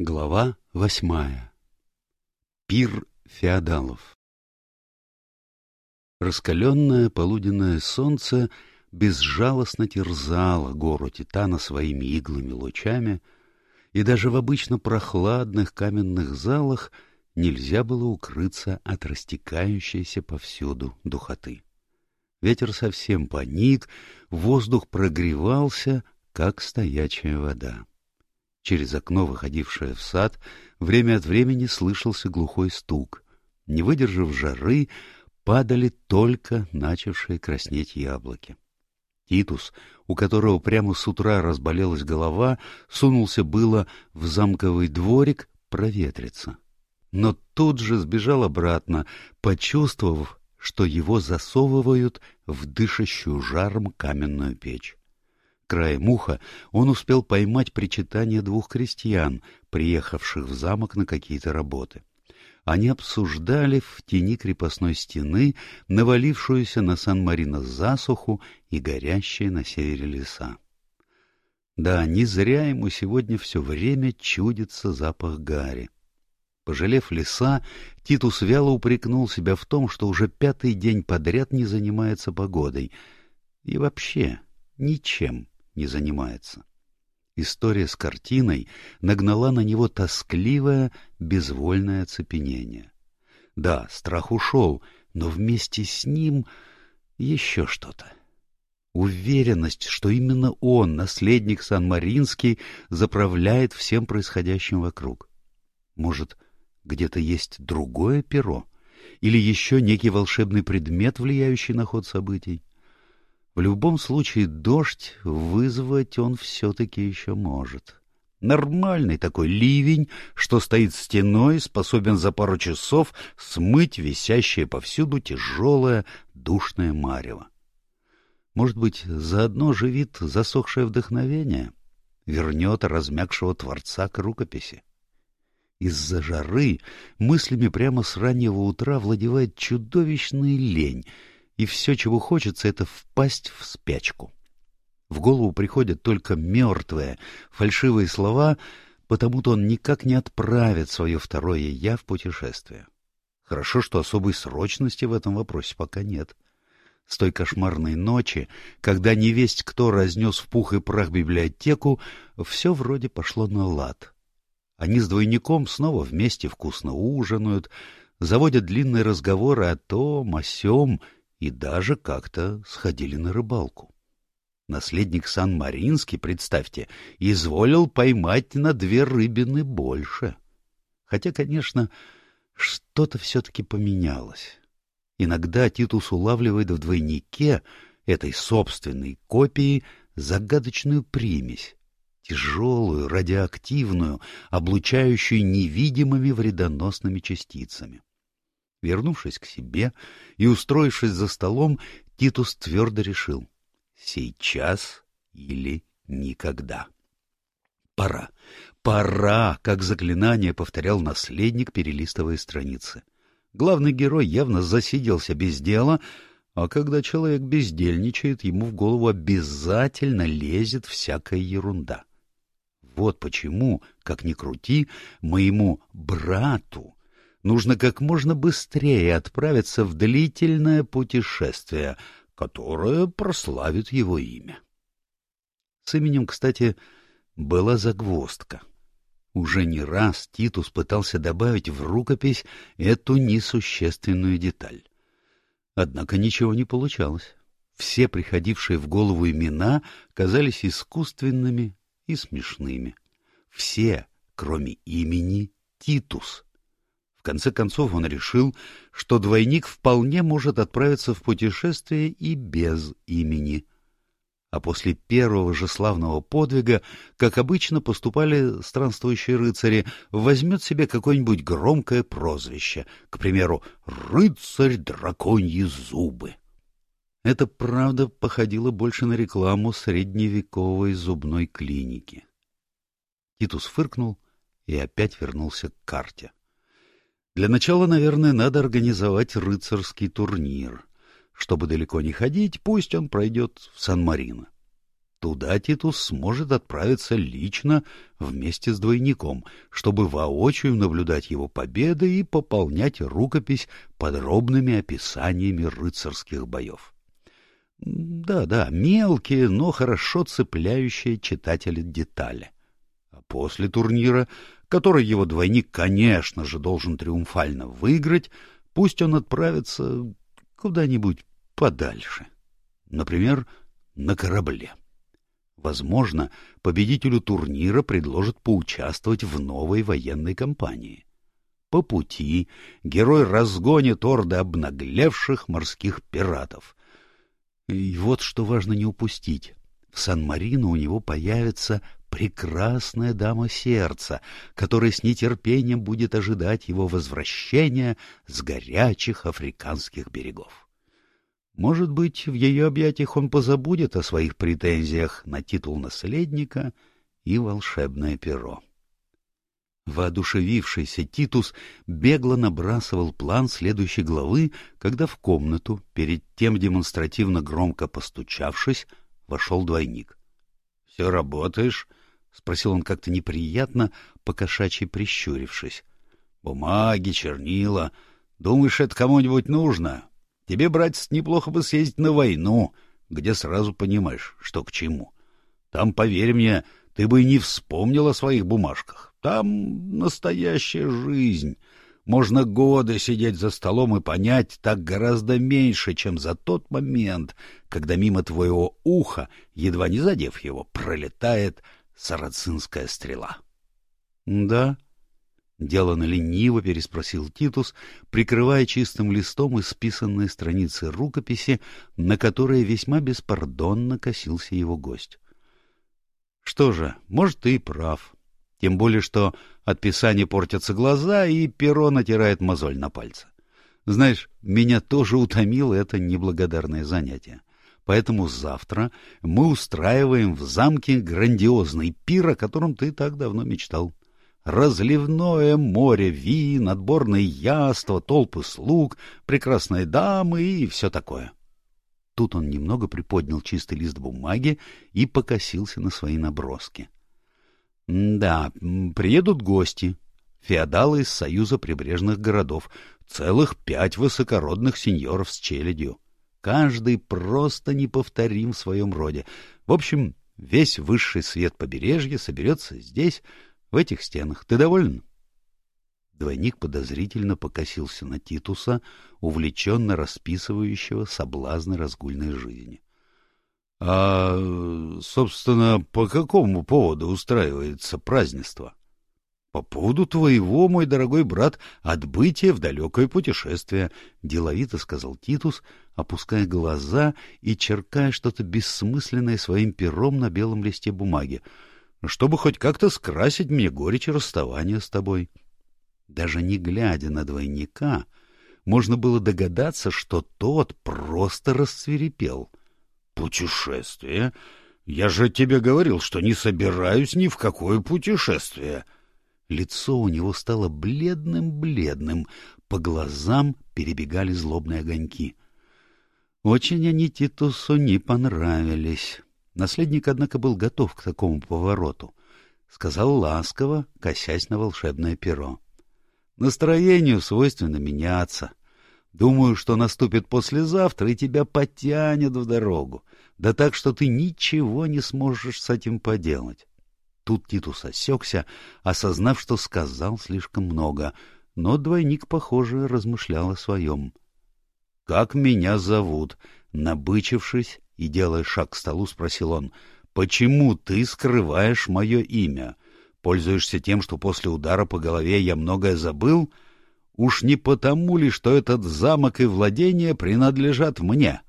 Глава восьмая. Пир феодалов Раскаленное полуденное солнце безжалостно терзало гору Титана своими иглыми лучами, и даже в обычно прохладных каменных залах нельзя было укрыться от растекающейся повсюду духоты. Ветер совсем поник, воздух прогревался, как стоячая вода. Через окно, выходившее в сад, время от времени слышался глухой стук. Не выдержав жары, падали только начавшие краснеть яблоки. Титус, у которого прямо с утра разболелась голова, сунулся было в замковый дворик проветриться. Но тут же сбежал обратно, почувствовав, что его засовывают в дышащую жаром каменную печь. Краем уха он успел поймать причитание двух крестьян, приехавших в замок на какие-то работы. Они обсуждали в тени крепостной стены навалившуюся на Сан-Марино засуху и горящие на севере леса. Да, не зря ему сегодня все время чудится запах гари. Пожалев леса, Титус вяло упрекнул себя в том, что уже пятый день подряд не занимается погодой. И вообще ничем не занимается. История с картиной нагнала на него тоскливое, безвольное оцепенение. Да, страх ушел, но вместе с ним еще что-то. Уверенность, что именно он, наследник Сан-Маринский, заправляет всем происходящим вокруг. Может, где-то есть другое перо? Или еще некий волшебный предмет, влияющий на ход событий? В любом случае дождь вызвать он все-таки еще может. Нормальный такой ливень, что стоит стеной, способен за пару часов смыть висящее повсюду тяжелое душное марево. Может быть, заодно живит засохшее вдохновение, вернет размягшего творца к рукописи. Из-за жары мыслями прямо с раннего утра владевает чудовищная лень — и все, чего хочется, это впасть в спячку. В голову приходят только мертвые, фальшивые слова, потому-то он никак не отправит свое второе «я» в путешествие. Хорошо, что особой срочности в этом вопросе пока нет. С той кошмарной ночи, когда невесть кто разнес в пух и прах библиотеку, все вроде пошло на лад. Они с двойником снова вместе вкусно ужинают, заводят длинные разговоры о том, о сём, и даже как-то сходили на рыбалку. Наследник Сан-Маринский, представьте, изволил поймать на две рыбины больше. Хотя, конечно, что-то все-таки поменялось. Иногда Титус улавливает в двойнике этой собственной копии загадочную примесь, тяжелую, радиоактивную, облучающую невидимыми вредоносными частицами. Вернувшись к себе и устроившись за столом, Титус твердо решил — сейчас или никогда. Пора, пора, как заклинание повторял наследник, перелистывая страницы. Главный герой явно засиделся без дела, а когда человек бездельничает, ему в голову обязательно лезет всякая ерунда. Вот почему, как ни крути, моему брату нужно как можно быстрее отправиться в длительное путешествие, которое прославит его имя. С именем, кстати, была загвоздка. Уже не раз Титус пытался добавить в рукопись эту несущественную деталь. Однако ничего не получалось. Все приходившие в голову имена казались искусственными и смешными. Все, кроме имени Титус конце концов он решил, что двойник вполне может отправиться в путешествие и без имени. А после первого же славного подвига, как обычно поступали странствующие рыцари, возьмет себе какое-нибудь громкое прозвище, к примеру, «Рыцарь драконьи зубы». Это, правда, походило больше на рекламу средневековой зубной клиники. Титус фыркнул и опять вернулся к карте. Для начала, наверное, надо организовать рыцарский турнир. Чтобы далеко не ходить, пусть он пройдет в Сан-Марино. Туда Титус сможет отправиться лично вместе с двойником, чтобы воочию наблюдать его победы и пополнять рукопись подробными описаниями рыцарских боев. Да-да, мелкие, но хорошо цепляющие читателя детали. После турнира, который его двойник, конечно же, должен триумфально выиграть, пусть он отправится куда-нибудь подальше. Например, на корабле. Возможно, победителю турнира предложат поучаствовать в новой военной кампании. По пути герой разгонит орды обнаглевших морских пиратов. И вот что важно не упустить. В Сан-Марино у него появится прекрасная дама сердца, которая с нетерпением будет ожидать его возвращения с горячих африканских берегов. Может быть, в ее объятиях он позабудет о своих претензиях на титул наследника и волшебное перо. Воодушевившийся Титус бегло набрасывал план следующей главы, когда в комнату, перед тем демонстративно громко постучавшись, вошел двойник. — Все работаешь? — спросил он как-то неприятно, покошачьи прищурившись. — Бумаги, чернила. Думаешь, это кому-нибудь нужно? Тебе, братец, неплохо бы съездить на войну, где сразу понимаешь, что к чему. Там, поверь мне, ты бы и не вспомнил о своих бумажках. Там настоящая жизнь. Можно годы сидеть за столом и понять так гораздо меньше, чем за тот момент, когда мимо твоего уха, едва не задев его, пролетает сарацинская стрела. — Да, Делано лениво переспросил Титус, прикрывая чистым листом исписанные страницы рукописи, на которые весьма беспардонно косился его гость. Что же, может, ты и прав. Тем более, что от писания портятся глаза, и перо натирает мозоль на пальце. Знаешь, меня тоже утомило это неблагодарное занятие. Поэтому завтра мы устраиваем в замке грандиозный пир, о котором ты так давно мечтал разливное море вин, отборные яства, толпы слуг, прекрасные дамы и все такое. Тут он немного приподнял чистый лист бумаги и покосился на свои наброски. Да, приедут гости, феодалы из Союза прибрежных городов, целых пять высокородных сеньоров с челядью. Каждый просто неповторим в своем роде. В общем, весь высший свет побережья соберется здесь, в этих стенах. Ты доволен? Двойник подозрительно покосился на Титуса, увлеченно расписывающего соблазны разгульной жизни. — А, собственно, по какому поводу устраивается празднество? — По поводу твоего, мой дорогой брат, отбытия в далекое путешествие, — деловито сказал Титус, опуская глаза и черкая что-то бессмысленное своим пером на белом листе бумаги чтобы хоть как-то скрасить мне горечь расставания с тобой. Даже не глядя на двойника, можно было догадаться, что тот просто расцвирепел. — Путешествие? Я же тебе говорил, что не собираюсь ни в какое путешествие. Лицо у него стало бледным-бледным, по глазам перебегали злобные огоньки. Очень они Титусу не понравились. Наследник, однако, был готов к такому повороту. Сказал ласково, косясь на волшебное перо. Настроению свойственно меняться. Думаю, что наступит послезавтра, и тебя потянет в дорогу. Да так, что ты ничего не сможешь с этим поделать. Тут Титус осекся, осознав, что сказал слишком много, но двойник, похоже, размышлял о своем. — Как меня зовут? — набычившись, и, делая шаг к столу, спросил он, «Почему ты скрываешь мое имя? Пользуешься тем, что после удара по голове я многое забыл? Уж не потому ли, что этот замок и владение принадлежат мне?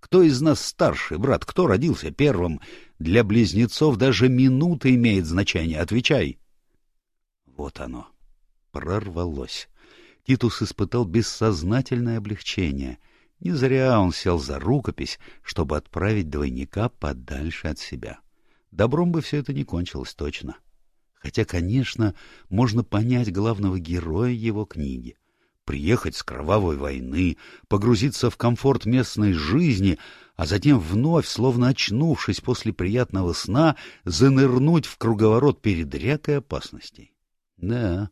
Кто из нас старший, брат? Кто родился первым? Для близнецов даже минута имеет значение. Отвечай». Вот оно. Прорвалось. Титус испытал бессознательное облегчение — не зря он сел за рукопись, чтобы отправить двойника подальше от себя. Добром бы все это не кончилось точно. Хотя, конечно, можно понять главного героя его книги. Приехать с кровавой войны, погрузиться в комфорт местной жизни, а затем вновь, словно очнувшись после приятного сна, занырнуть в круговорот передряг и опасностей. Да,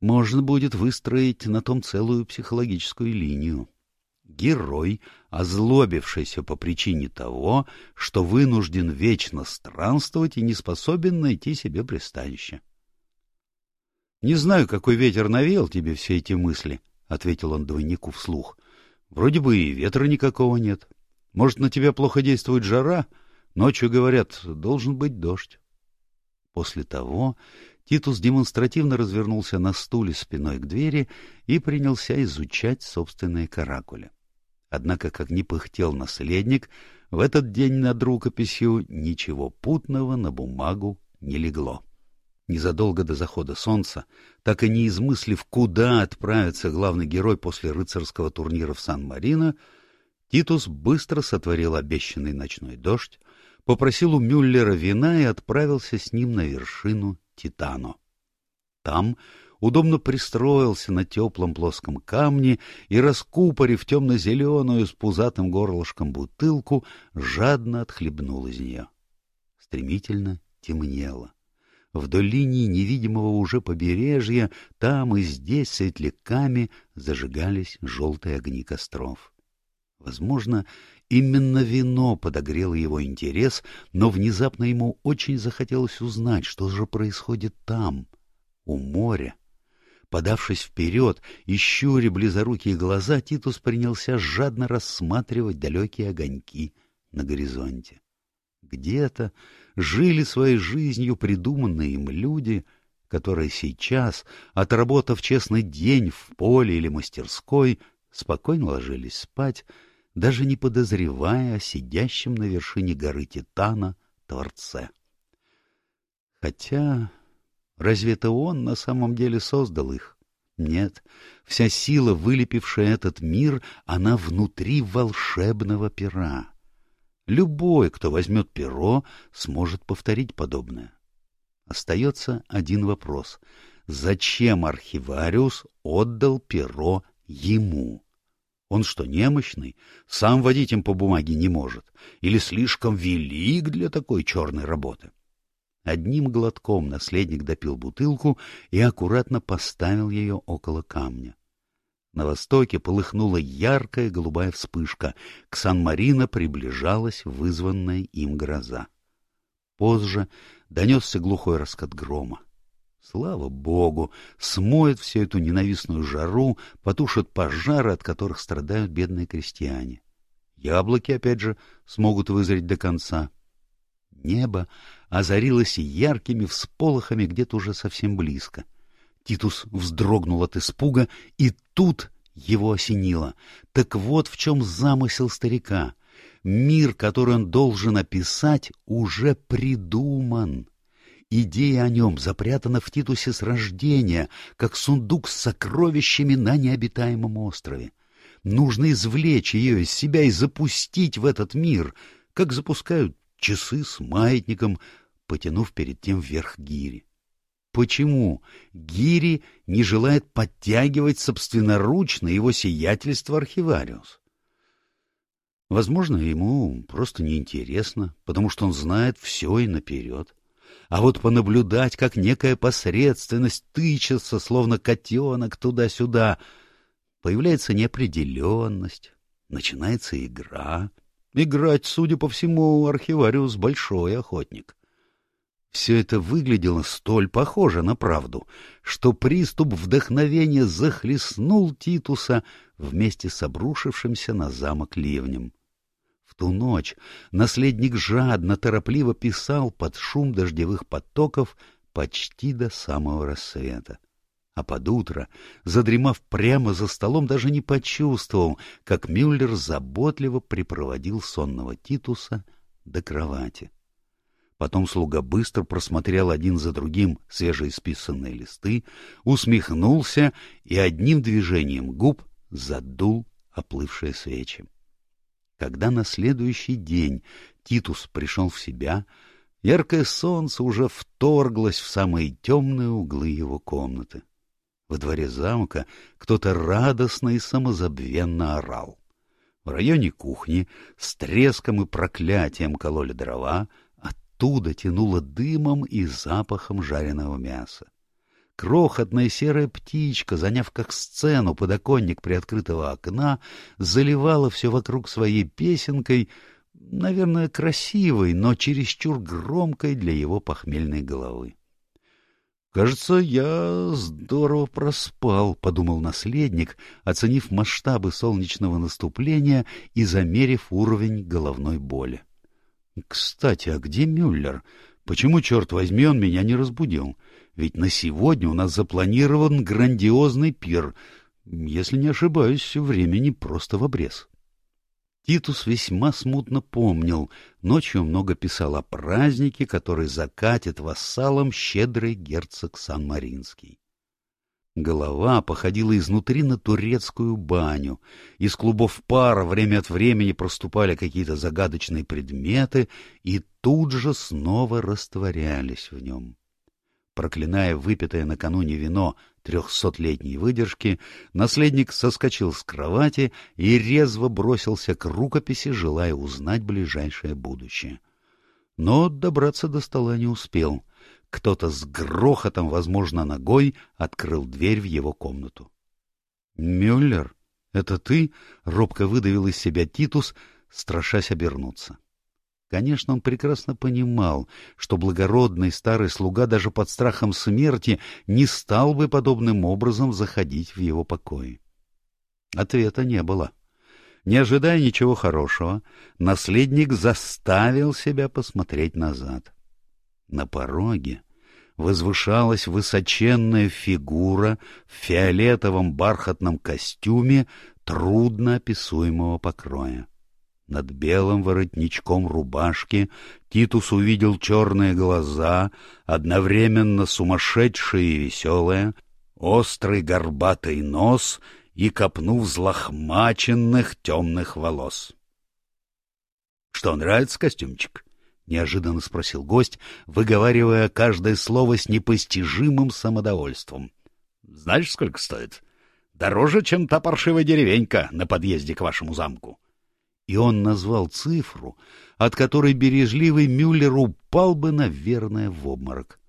можно будет выстроить на том целую психологическую линию. Герой, озлобившийся по причине того, что вынужден вечно странствовать и не способен найти себе пристанище. — Не знаю, какой ветер навеял тебе все эти мысли, — ответил он двойнику вслух. — Вроде бы и ветра никакого нет. Может, на тебя плохо действует жара? Ночью, говорят, должен быть дождь. После того Титус демонстративно развернулся на стуле спиной к двери и принялся изучать собственные каракули. Однако, как ни пыхтел наследник, в этот день над рукописью ничего путного на бумагу не легло. Незадолго до захода солнца, так и не измыслив, куда отправится главный герой после рыцарского турнира в Сан-Марино, Титус быстро сотворил обещанный ночной дождь, попросил у Мюллера вина и отправился с ним на вершину Титано. Там удобно пристроился на теплом плоском камне и, раскупорив темно-зеленую с пузатым горлышком бутылку, жадно отхлебнул из нее. Стремительно темнело. Вдоль линии невидимого уже побережья там и здесь светляками зажигались желтые огни костров. Возможно, именно вино подогрело его интерес, но внезапно ему очень захотелось узнать, что же происходит там, у моря. Подавшись вперед и близорукие глаза, Титус принялся жадно рассматривать далекие огоньки на горизонте. Где-то жили своей жизнью придуманные им люди, которые сейчас, отработав честный день в поле или мастерской, спокойно ложились спать, даже не подозревая о сидящем на вершине горы Титана Творце. Хотя Разве это он на самом деле создал их? Нет, вся сила, вылепившая этот мир, она внутри волшебного пера. Любой, кто возьмет перо, сможет повторить подобное. Остается один вопрос. Зачем архивариус отдал перо ему? Он что, немощный? Сам водить им по бумаге не может? Или слишком велик для такой черной работы? Одним глотком наследник допил бутылку и аккуратно поставил ее около камня. На востоке полыхнула яркая голубая вспышка. К Сан-Марино приближалась вызванная им гроза. Позже донесся глухой раскат грома. Слава богу, смоет всю эту ненавистную жару, потушит пожары, от которых страдают бедные крестьяне. Яблоки, опять же, смогут вызреть до конца. Небо озарилось яркими всполохами где-то уже совсем близко. Титус вздрогнул от испуга, и тут его осенило. Так вот в чем замысел старика. Мир, который он должен описать, уже придуман. Идея о нем запрятана в Титусе с рождения, как сундук с сокровищами на необитаемом острове. Нужно извлечь ее из себя и запустить в этот мир, как запускают часы с маятником, потянув перед тем вверх гири. Почему Гири не желает подтягивать собственноручно его сиятельство архивариус? Возможно, ему просто неинтересно, потому что он знает все и наперед. А вот понаблюдать, как некая посредственность тычется, словно котенок туда-сюда, появляется неопределенность, начинается игра. Играть, судя по всему, архивариус большой охотник. Все это выглядело столь похоже на правду, что приступ вдохновения захлестнул Титуса вместе с обрушившимся на замок ливнем. В ту ночь наследник жадно, торопливо писал под шум дождевых потоков почти до самого рассвета. А под утро, задремав прямо за столом, даже не почувствовал, как Мюллер заботливо припроводил сонного Титуса до кровати. Потом слуга быстро просмотрел один за другим свежеисписанные листы, усмехнулся и одним движением губ задул оплывшие свечи. Когда на следующий день Титус пришел в себя, яркое солнце уже вторглось в самые темные углы его комнаты. Во дворе замка кто-то радостно и самозабвенно орал. В районе кухни с треском и проклятием кололи дрова, оттуда тянуло дымом и запахом жареного мяса. Крохотная серая птичка, заняв как сцену подоконник приоткрытого окна, заливала все вокруг своей песенкой, наверное, красивой, но чересчур громкой для его похмельной головы. «Кажется, я здорово проспал», — подумал наследник, оценив масштабы солнечного наступления и замерив уровень головной боли. «Кстати, а где Мюллер? Почему, черт возьми, он меня не разбудил? Ведь на сегодня у нас запланирован грандиозный пир. Если не ошибаюсь, времени просто в обрез». Титус весьма смутно помнил, ночью много писал о празднике, который закатит вассалом щедрый герцог Сан-Маринский. Голова походила изнутри на турецкую баню. Из клубов пара время от времени проступали какие-то загадочные предметы и тут же снова растворялись в нем. Проклиная выпитое накануне вино трехсотлетней выдержки, наследник соскочил с кровати и резво бросился к рукописи, желая узнать ближайшее будущее. Но добраться до стола не успел. Кто-то с грохотом, возможно, ногой, открыл дверь в его комнату. — Мюллер, это ты? — робко выдавил из себя Титус, страшась обернуться. — Конечно, он прекрасно понимал, что благородный старый слуга даже под страхом смерти не стал бы подобным образом заходить в его покои. Ответа не было. Не ожидая ничего хорошего, наследник заставил себя посмотреть назад. На пороге возвышалась высоченная фигура в фиолетовом бархатном костюме трудно описуемого покроя. Над белым воротничком рубашки Титус увидел черные глаза, одновременно сумасшедшие и веселые, острый горбатый нос и копну взлохмаченных темных волос. — Что, нравится костюмчик? — неожиданно спросил гость, выговаривая каждое слово с непостижимым самодовольством. — Знаешь, сколько стоит? Дороже, чем та паршивая деревенька на подъезде к вашему замку. — и он назвал цифру, от которой бережливый Мюллер упал бы, наверное, в обморок.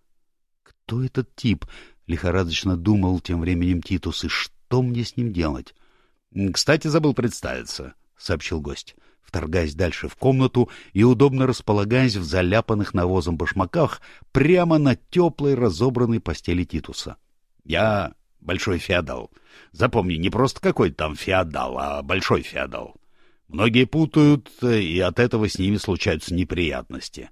«Кто этот тип?» — лихорадочно думал тем временем Титус, — «и что мне с ним делать?» «Кстати, забыл представиться», — сообщил гость, вторгаясь дальше в комнату и удобно располагаясь в заляпанных навозом башмаках прямо на теплой разобранной постели Титуса. «Я большой феодал. Запомни, не просто какой-то там феодал, а большой феодал. Многие путают, и от этого с ними случаются неприятности.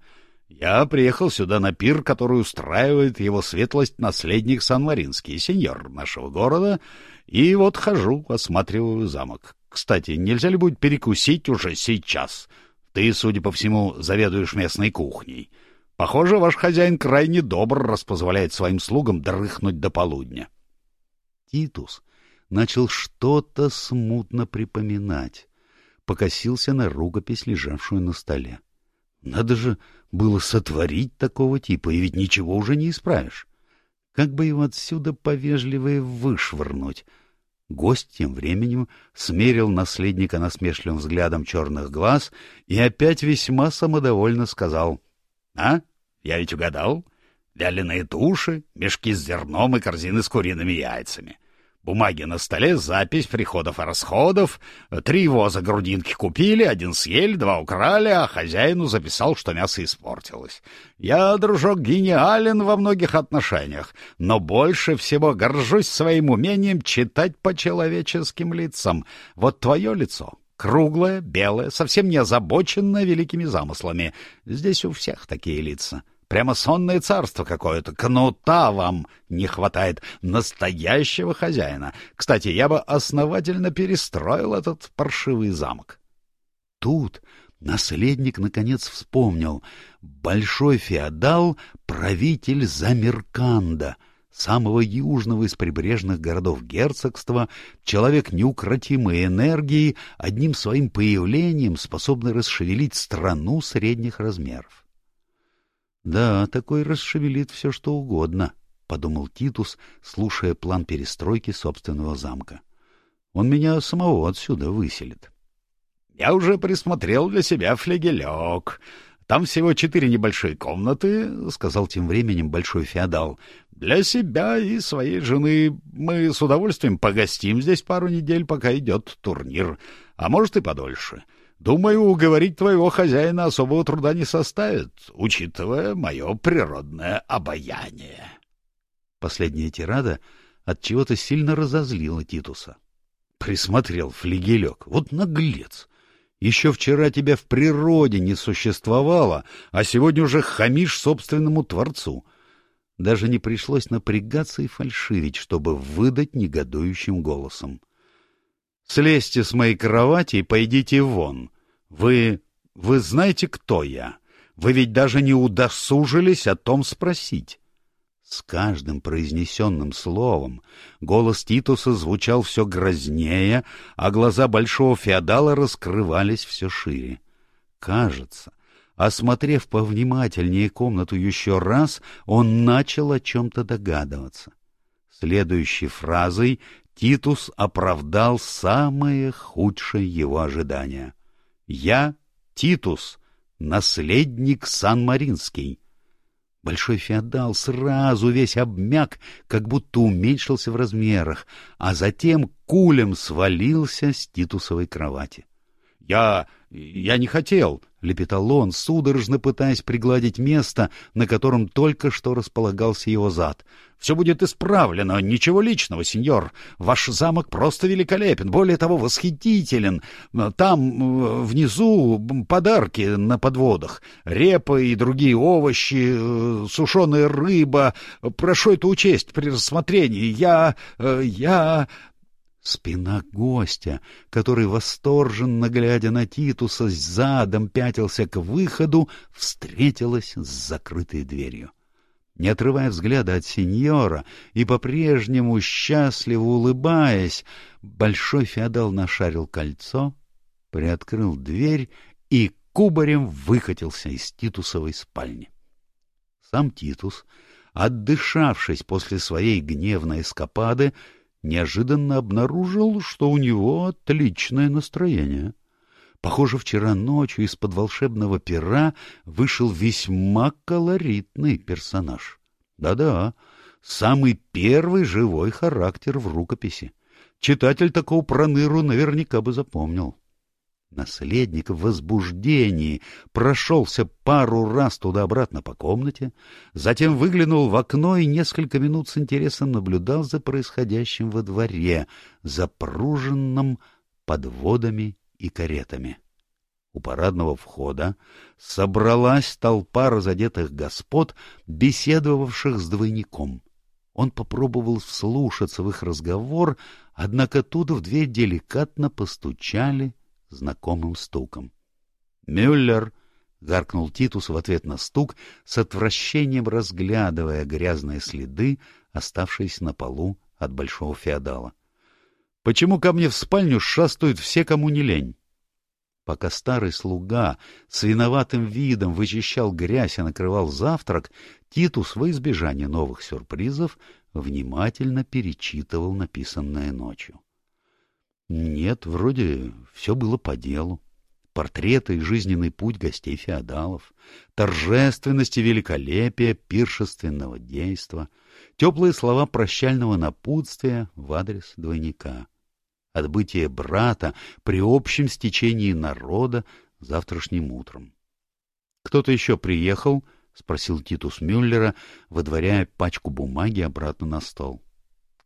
Я приехал сюда на пир, который устраивает его светлость наследник Сан-Маринский, сеньор нашего города, и вот хожу, осматриваю замок. Кстати, нельзя ли будет перекусить уже сейчас? Ты, судя по всему, заведуешь местной кухней. Похоже, ваш хозяин крайне добр, раз позволяет своим слугам дрыхнуть до полудня. Титус начал что-то смутно припоминать покосился на рукопись, лежавшую на столе. Надо же было сотворить такого типа, и ведь ничего уже не исправишь. Как бы его отсюда повежливее вышвырнуть? Гость тем временем смерил наследника насмешливым взглядом черных глаз и опять весьма самодовольно сказал. — А? Я ведь угадал. Вяленые туши, мешки с зерном и корзины с куриными яйцами. — Бумаги на столе, запись приходов и расходов. Три воза грудинки купили, один съели, два украли, а хозяину записал, что мясо испортилось. Я, дружок, гениален во многих отношениях, но больше всего горжусь своим умением читать по человеческим лицам. Вот твое лицо круглое, белое, совсем не озабоченное великими замыслами. Здесь у всех такие лица. Прямо сонное царство какое-то. Кнута вам не хватает. Настоящего хозяина. Кстати, я бы основательно перестроил этот паршивый замок. Тут наследник наконец вспомнил. Большой феодал — правитель Замерканда — самого южного из прибрежных городов герцогства, человек неукротимой энергии, одним своим появлением способный расшевелить страну средних размеров. Да, такой расшевелит все, что угодно. подумал Титус, слушая план перестройки собственного замка. Он меня самого отсюда выселит. — Я уже присмотрел для себя флегелек. Там всего четыре небольшие комнаты, — сказал тем временем большой феодал. — Для себя и своей жены мы с удовольствием погостим здесь пару недель, пока идет турнир, а может и подольше. — Думаю, уговорить твоего хозяина особого труда не составит, учитывая мое природное обаяние. Последняя тирада от чего то сильно разозлила Титуса. Присмотрел флигелек. Вот наглец! Еще вчера тебя в природе не существовало, а сегодня уже хамишь собственному творцу. Даже не пришлось напрягаться и фальшивить, чтобы выдать негодующим голосом. Слезьте с моей кровати и пойдите вон. Вы... вы знаете, кто я? Вы ведь даже не удосужились о том спросить. С каждым произнесенным словом голос Титуса звучал все грознее, а глаза большого феодала раскрывались все шире. Кажется, осмотрев повнимательнее комнату еще раз, он начал о чем-то догадываться. Следующей фразой Титус оправдал самое худшее его ожидание. «Я Титус, наследник Сан-Маринский». Большой феодал сразу весь обмяк, как будто уменьшился в размерах, а затем кулем свалился с Титусовой кровати. «Я... я не хотел», — лепетал он, судорожно пытаясь пригладить место, на котором только что располагался его зад. «Все будет исправлено, ничего личного, сеньор. Ваш замок просто великолепен, более того, восхитителен. Там, внизу, подарки на подводах, репа и другие овощи, э, сушеная рыба. Прошу это учесть при рассмотрении. Я... Э, я...» Спина гостя, который, восторженно глядя на Титуса, задом пятился к выходу, встретилась с закрытой дверью. Не отрывая взгляда от сеньора и по-прежнему счастливо улыбаясь, большой феодал нашарил кольцо, приоткрыл дверь и кубарем выкатился из Титусовой спальни. Сам Титус, отдышавшись после своей гневной эскапады, неожиданно обнаружил, что у него отличное настроение. Похоже, вчера ночью из-под волшебного пера вышел весьма колоритный персонаж. Да-да, самый первый живой характер в рукописи. Читатель такого проныру наверняка бы запомнил. Наследник в возбуждении прошелся пару раз туда-обратно по комнате, затем выглянул в окно и несколько минут с интересом наблюдал за происходящим во дворе, запруженным подводами и каретами. У парадного входа собралась толпа разодетых господ, беседовавших с двойником. Он попробовал вслушаться в их разговор, однако тут в дверь деликатно постучали знакомым стуком. «Мюллер!» — гаркнул Титус в ответ на стук, с отвращением разглядывая грязные следы, оставшиеся на полу от большого феодала. «Почему ко мне в спальню шастают все, кому не лень?» Пока старый слуга с виноватым видом вычищал грязь и накрывал завтрак, Титус во избежание новых сюрпризов внимательно перечитывал написанное ночью. Нет, вроде все было по делу. Портреты и жизненный путь гостей феодалов, торжественность и великолепие пиршественного действа, теплые слова прощального напутствия в адрес двойника, отбытие брата при общем стечении народа завтрашним утром. «Кто-то еще приехал?» — спросил Титус Мюллера, выдворяя пачку бумаги обратно на стол.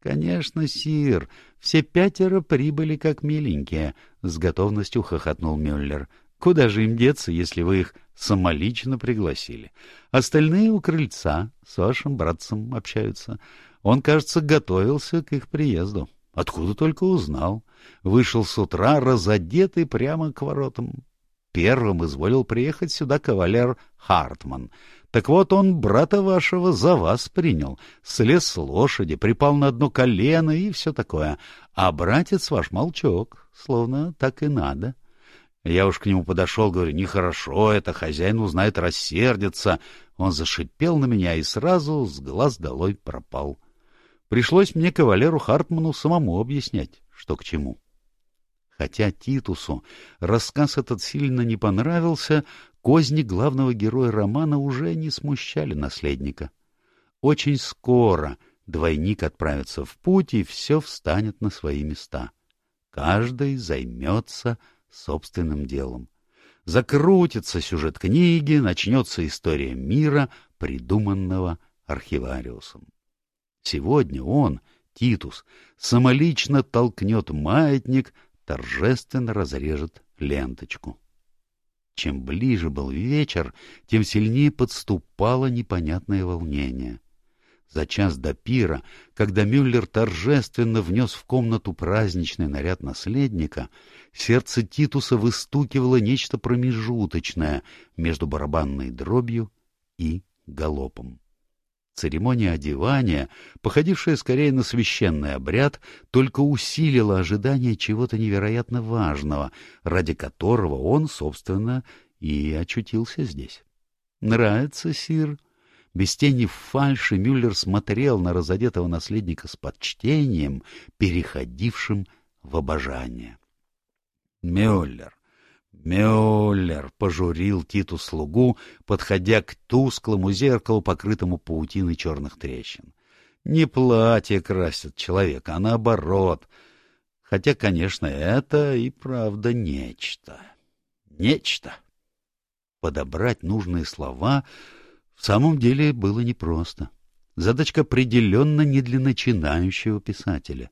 «Конечно, сир, все пятеро прибыли как миленькие», — с готовностью хохотнул Мюллер. «Куда же им деться, если вы их самолично пригласили? Остальные у крыльца с вашим братцем общаются. Он, кажется, готовился к их приезду. Откуда только узнал. Вышел с утра разодетый прямо к воротам. Первым изволил приехать сюда кавалер Хартман. Так вот он брата вашего за вас принял, слез с лошади, припал на одно колено и все такое. А братец ваш молчок, словно так и надо. Я уж к нему подошел, говорю, нехорошо это, хозяин узнает, рассердится. Он зашипел на меня и сразу с глаз долой пропал. Пришлось мне кавалеру Хартману самому объяснять, что к чему. Хотя Титусу рассказ этот сильно не понравился, козни главного героя романа уже не смущали наследника. Очень скоро двойник отправится в путь, и все встанет на свои места. Каждый займется собственным делом. Закрутится сюжет книги, начнется история мира, придуманного архивариусом. Сегодня он, Титус, самолично толкнет маятник, торжественно разрежет ленточку. Чем ближе был вечер, тем сильнее подступало непонятное волнение. За час до пира, когда Мюллер торжественно внес в комнату праздничный наряд наследника, сердце Титуса выстукивало нечто промежуточное между барабанной дробью и галопом. Церемония одевания, походившая скорее на священный обряд, только усилила ожидание чего-то невероятно важного, ради которого он, собственно, и очутился здесь. «Нравится, сир?» Без тени фальши Мюллер смотрел на разодетого наследника с почтением, переходившим в обожание. «Мюллер, Мюллер пожурил Титу слугу, подходя к тусклому зеркалу, покрытому паутиной черных трещин. Не платье красит человека, а наоборот. Хотя, конечно, это и правда нечто. Нечто. Подобрать нужные слова в самом деле было непросто. Задачка определенно не для начинающего писателя.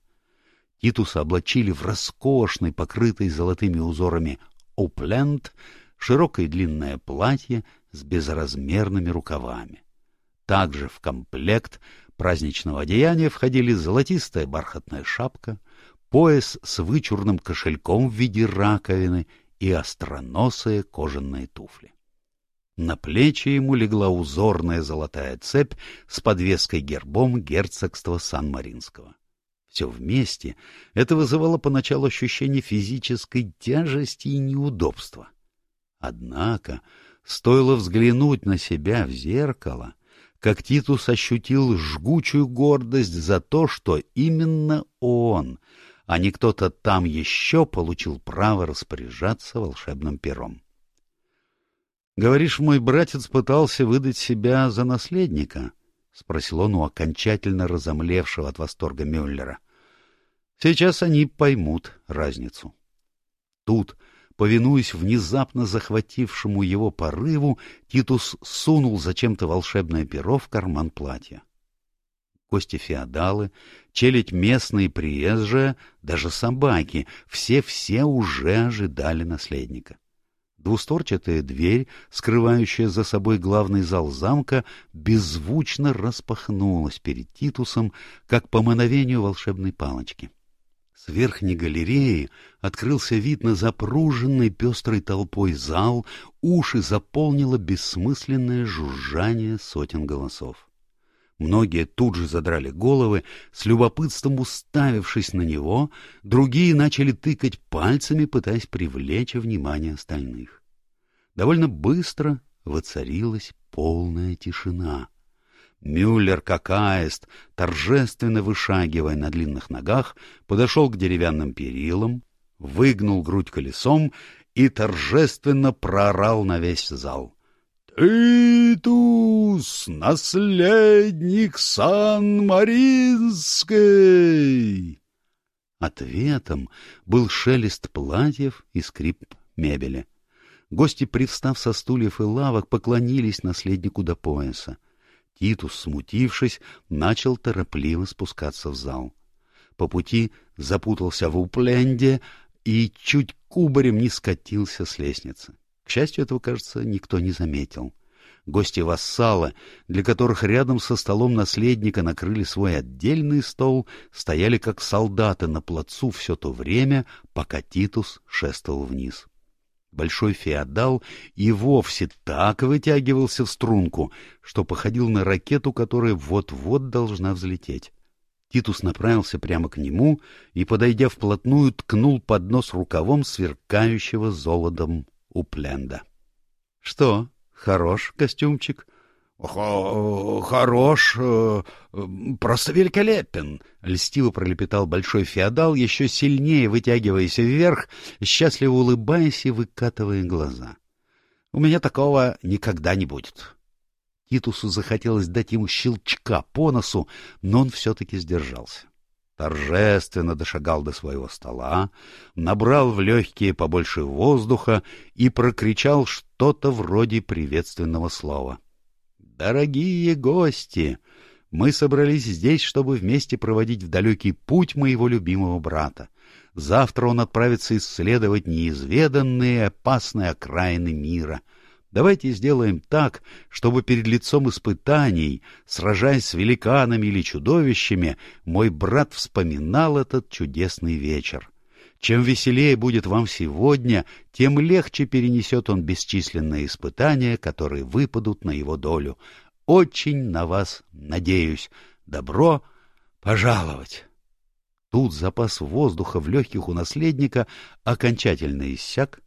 Титуса облачили в роскошный, покрытый золотыми узорами опленд, широкое длинное платье с безразмерными рукавами. Также в комплект праздничного одеяния входили золотистая бархатная шапка, пояс с вычурным кошельком в виде раковины и остроносые кожаные туфли. На плечи ему легла узорная золотая цепь с подвеской гербом герцогства Сан-Маринского. Все вместе это вызывало поначалу ощущение физической тяжести и неудобства. Однако, стоило взглянуть на себя в зеркало, как Титус ощутил жгучую гордость за то, что именно он, а не кто-то там еще получил право распоряжаться волшебным пером. «Говоришь, мой братец пытался выдать себя за наследника?» — спросил он у окончательно разомлевшего от восторга Мюллера. «Сейчас они поймут разницу». Тут, повинуясь внезапно захватившему его порыву, Титус сунул зачем-то волшебное перо в карман платья. Гости-феодалы, челядь местные приезжие, даже собаки — все-все уже ожидали наследника. Двусторчатая дверь, скрывающая за собой главный зал замка, беззвучно распахнулась перед Титусом, как по мановению волшебной палочки. С верхней галереи открылся вид на запруженный пестрой толпой зал, уши заполнило бессмысленное жужжание сотен голосов. Многие тут же задрали головы, с любопытством уставившись на него, другие начали тыкать пальцами, пытаясь привлечь внимание остальных. Довольно быстро воцарилась полная тишина. Мюллер, как аист, торжественно вышагивая на длинных ногах, подошел к деревянным перилам, выгнул грудь колесом и торжественно проорал на весь зал. «Титус, наследник Сан-Маринской!» Ответом был шелест платьев и скрип мебели. Гости, привстав со стульев и лавок, поклонились наследнику до пояса. Титус, смутившись, начал торопливо спускаться в зал. По пути запутался в упленде и чуть кубарем не скатился с лестницы. К счастью, этого, кажется, никто не заметил. Гости-вассала, для которых рядом со столом наследника накрыли свой отдельный стол, стояли как солдаты на плацу все то время, пока Титус шествовал вниз. Большой феодал и вовсе так вытягивался в струнку, что походил на ракету, которая вот-вот должна взлететь. Титус направился прямо к нему и, подойдя вплотную, ткнул под нос рукавом сверкающего золотом Упленда. — Что, хорош костюмчик? «Хорош, э, просто великолепен!» — льстиво пролепетал большой феодал, еще сильнее вытягиваясь вверх, счастливо улыбаясь и выкатывая глаза. «У меня такого никогда не будет». Титусу захотелось дать ему щелчка по носу, но он все-таки сдержался. Торжественно дошагал до своего стола, набрал в легкие побольше воздуха и прокричал что-то вроде приветственного слова — Дорогие гости, мы собрались здесь, чтобы вместе проводить в далекий путь моего любимого брата. Завтра он отправится исследовать неизведанные опасные окраины мира. Давайте сделаем так, чтобы перед лицом испытаний, сражаясь с великанами или чудовищами, мой брат вспоминал этот чудесный вечер. Чем веселее будет вам сегодня, тем легче перенесет он бесчисленные испытания, которые выпадут на его долю. Очень на вас надеюсь. Добро пожаловать!» Тут запас воздуха в легких у наследника окончательно иссяк,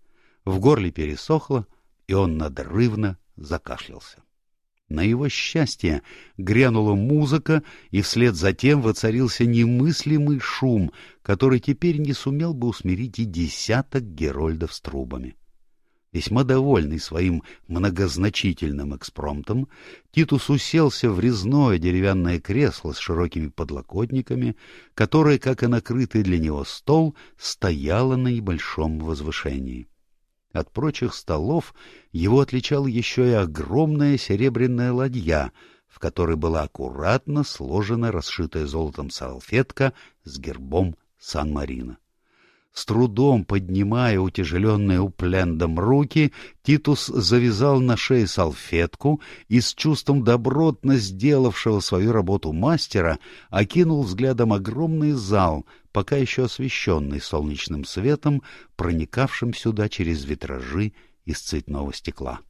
в горле пересохло, и он надрывно закашлялся. На его счастье грянула музыка, и вслед за тем воцарился немыслимый шум, который теперь не сумел бы усмирить и десяток герольдов с трубами. Весьма довольный своим многозначительным экспромтом, Титус уселся в резное деревянное кресло с широкими подлокотниками, которое, как и накрытый для него стол, стояло на небольшом возвышении. От прочих столов его отличала еще и огромная серебряная ладья, в которой была аккуратно сложена расшитая золотом салфетка с гербом Сан-Марино. С трудом поднимая утяжеленные уплендом руки, Титус завязал на шее салфетку и с чувством добротно сделавшего свою работу мастера окинул взглядом огромный зал, пока еще освещенный солнечным светом, проникавшим сюда через витражи из цветного стекла.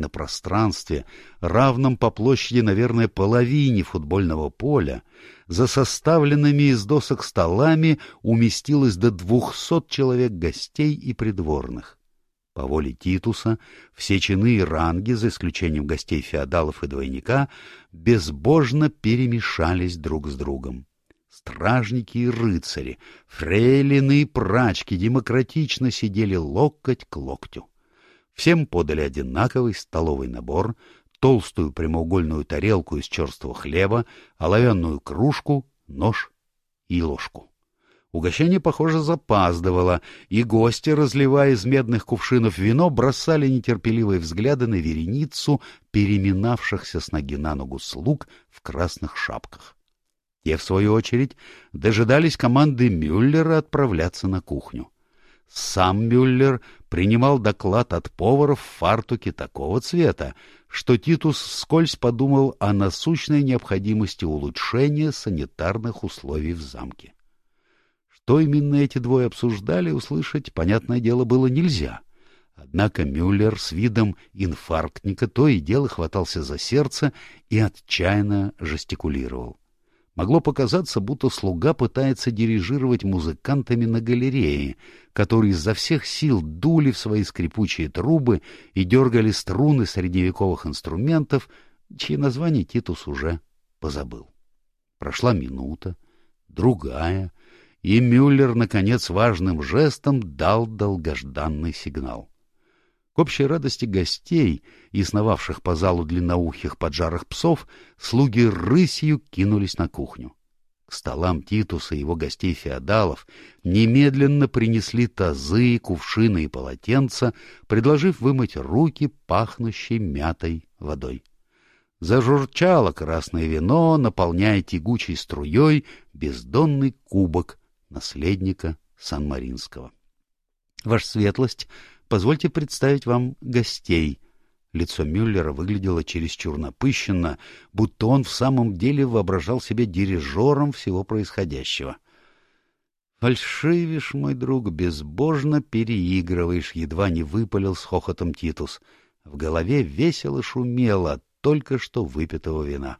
На пространстве, равном по площади, наверное, половине футбольного поля, за составленными из досок столами уместилось до двухсот человек гостей и придворных. По воле Титуса все чины и ранги, за исключением гостей феодалов и двойника, безбожно перемешались друг с другом. Стражники и рыцари, фрейлины и прачки демократично сидели локоть к локтю. Всем подали одинаковый столовый набор, толстую прямоугольную тарелку из черствого хлеба, оловянную кружку, нож и ложку. Угощение, похоже, запаздывало, и гости, разливая из медных кувшинов вино, бросали нетерпеливые взгляды на вереницу переминавшихся с ноги на ногу слуг в красных шапках. Те, в свою очередь, дожидались команды Мюллера отправляться на кухню. Сам Мюллер принимал доклад от поваров в фартуке такого цвета, что Титус скользь подумал о насущной необходимости улучшения санитарных условий в замке. Что именно эти двое обсуждали, услышать, понятное дело, было нельзя. Однако Мюллер с видом инфарктника то и дело хватался за сердце и отчаянно жестикулировал. Могло показаться, будто слуга пытается дирижировать музыкантами на галерее, которые изо всех сил дули в свои скрипучие трубы и дергали струны средневековых инструментов, чьи названия Титус уже позабыл. Прошла минута, другая, и Мюллер, наконец, важным жестом дал долгожданный сигнал. К общей радости гостей и сновавших по залу длинноухих поджарых псов, слуги рысью кинулись на кухню. К столам Титуса и его гостей-феодалов немедленно принесли тазы, кувшины и полотенца, предложив вымыть руки, пахнущей мятой водой. Зажурчало красное вино, наполняя тягучей струей бездонный кубок наследника Сан-Маринского. — Ваша светлость, Позвольте представить вам гостей. Лицо Мюллера выглядело чересчур напыщенно, будто он в самом деле воображал себя дирижером всего происходящего. «Фальшивишь, мой друг, безбожно переигрываешь», — едва не выпалил с хохотом Титус. В голове весело шумело от только что выпитого вина.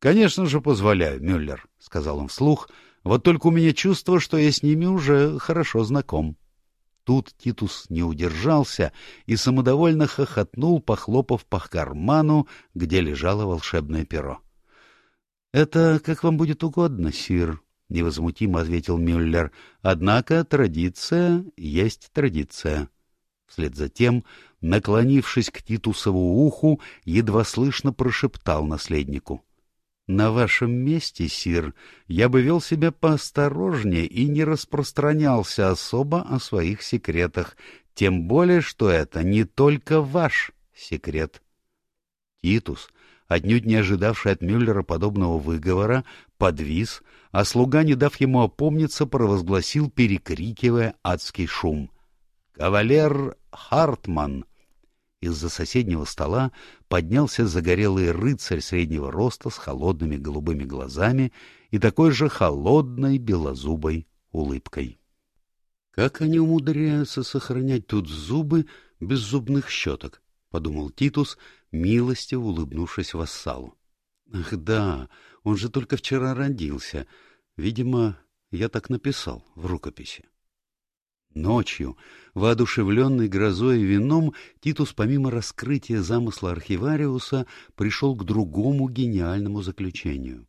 «Конечно же позволяю, Мюллер», — сказал он вслух, — «вот только у меня чувство, что я с ними уже хорошо знаком». Тут Титус не удержался и самодовольно хохотнул, похлопав по карману, где лежало волшебное перо. — Это как вам будет угодно, сир, — невозмутимо ответил Мюллер. — Однако традиция есть традиция. Вслед за тем, наклонившись к Титусову уху, едва слышно прошептал наследнику. — На вашем месте, сир, я бы вел себя поосторожнее и не распространялся особо о своих секретах, тем более, что это не только ваш секрет. Титус, отнюдь не ожидавший от Мюллера подобного выговора, подвис, а слуга, не дав ему опомниться, провозгласил, перекрикивая адский шум. «Кавалер Хартман!» Из-за соседнего стола поднялся загорелый рыцарь среднего роста с холодными голубыми глазами и такой же холодной белозубой улыбкой. «Как они умудряются сохранять тут зубы без зубных щеток?» — подумал Титус, милостиво улыбнувшись вассалу. «Ах да, он же только вчера родился. Видимо, я так написал в рукописи. Ночью, воодушевленный грозой и вином, Титус, помимо раскрытия замысла архивариуса, пришел к другому гениальному заключению.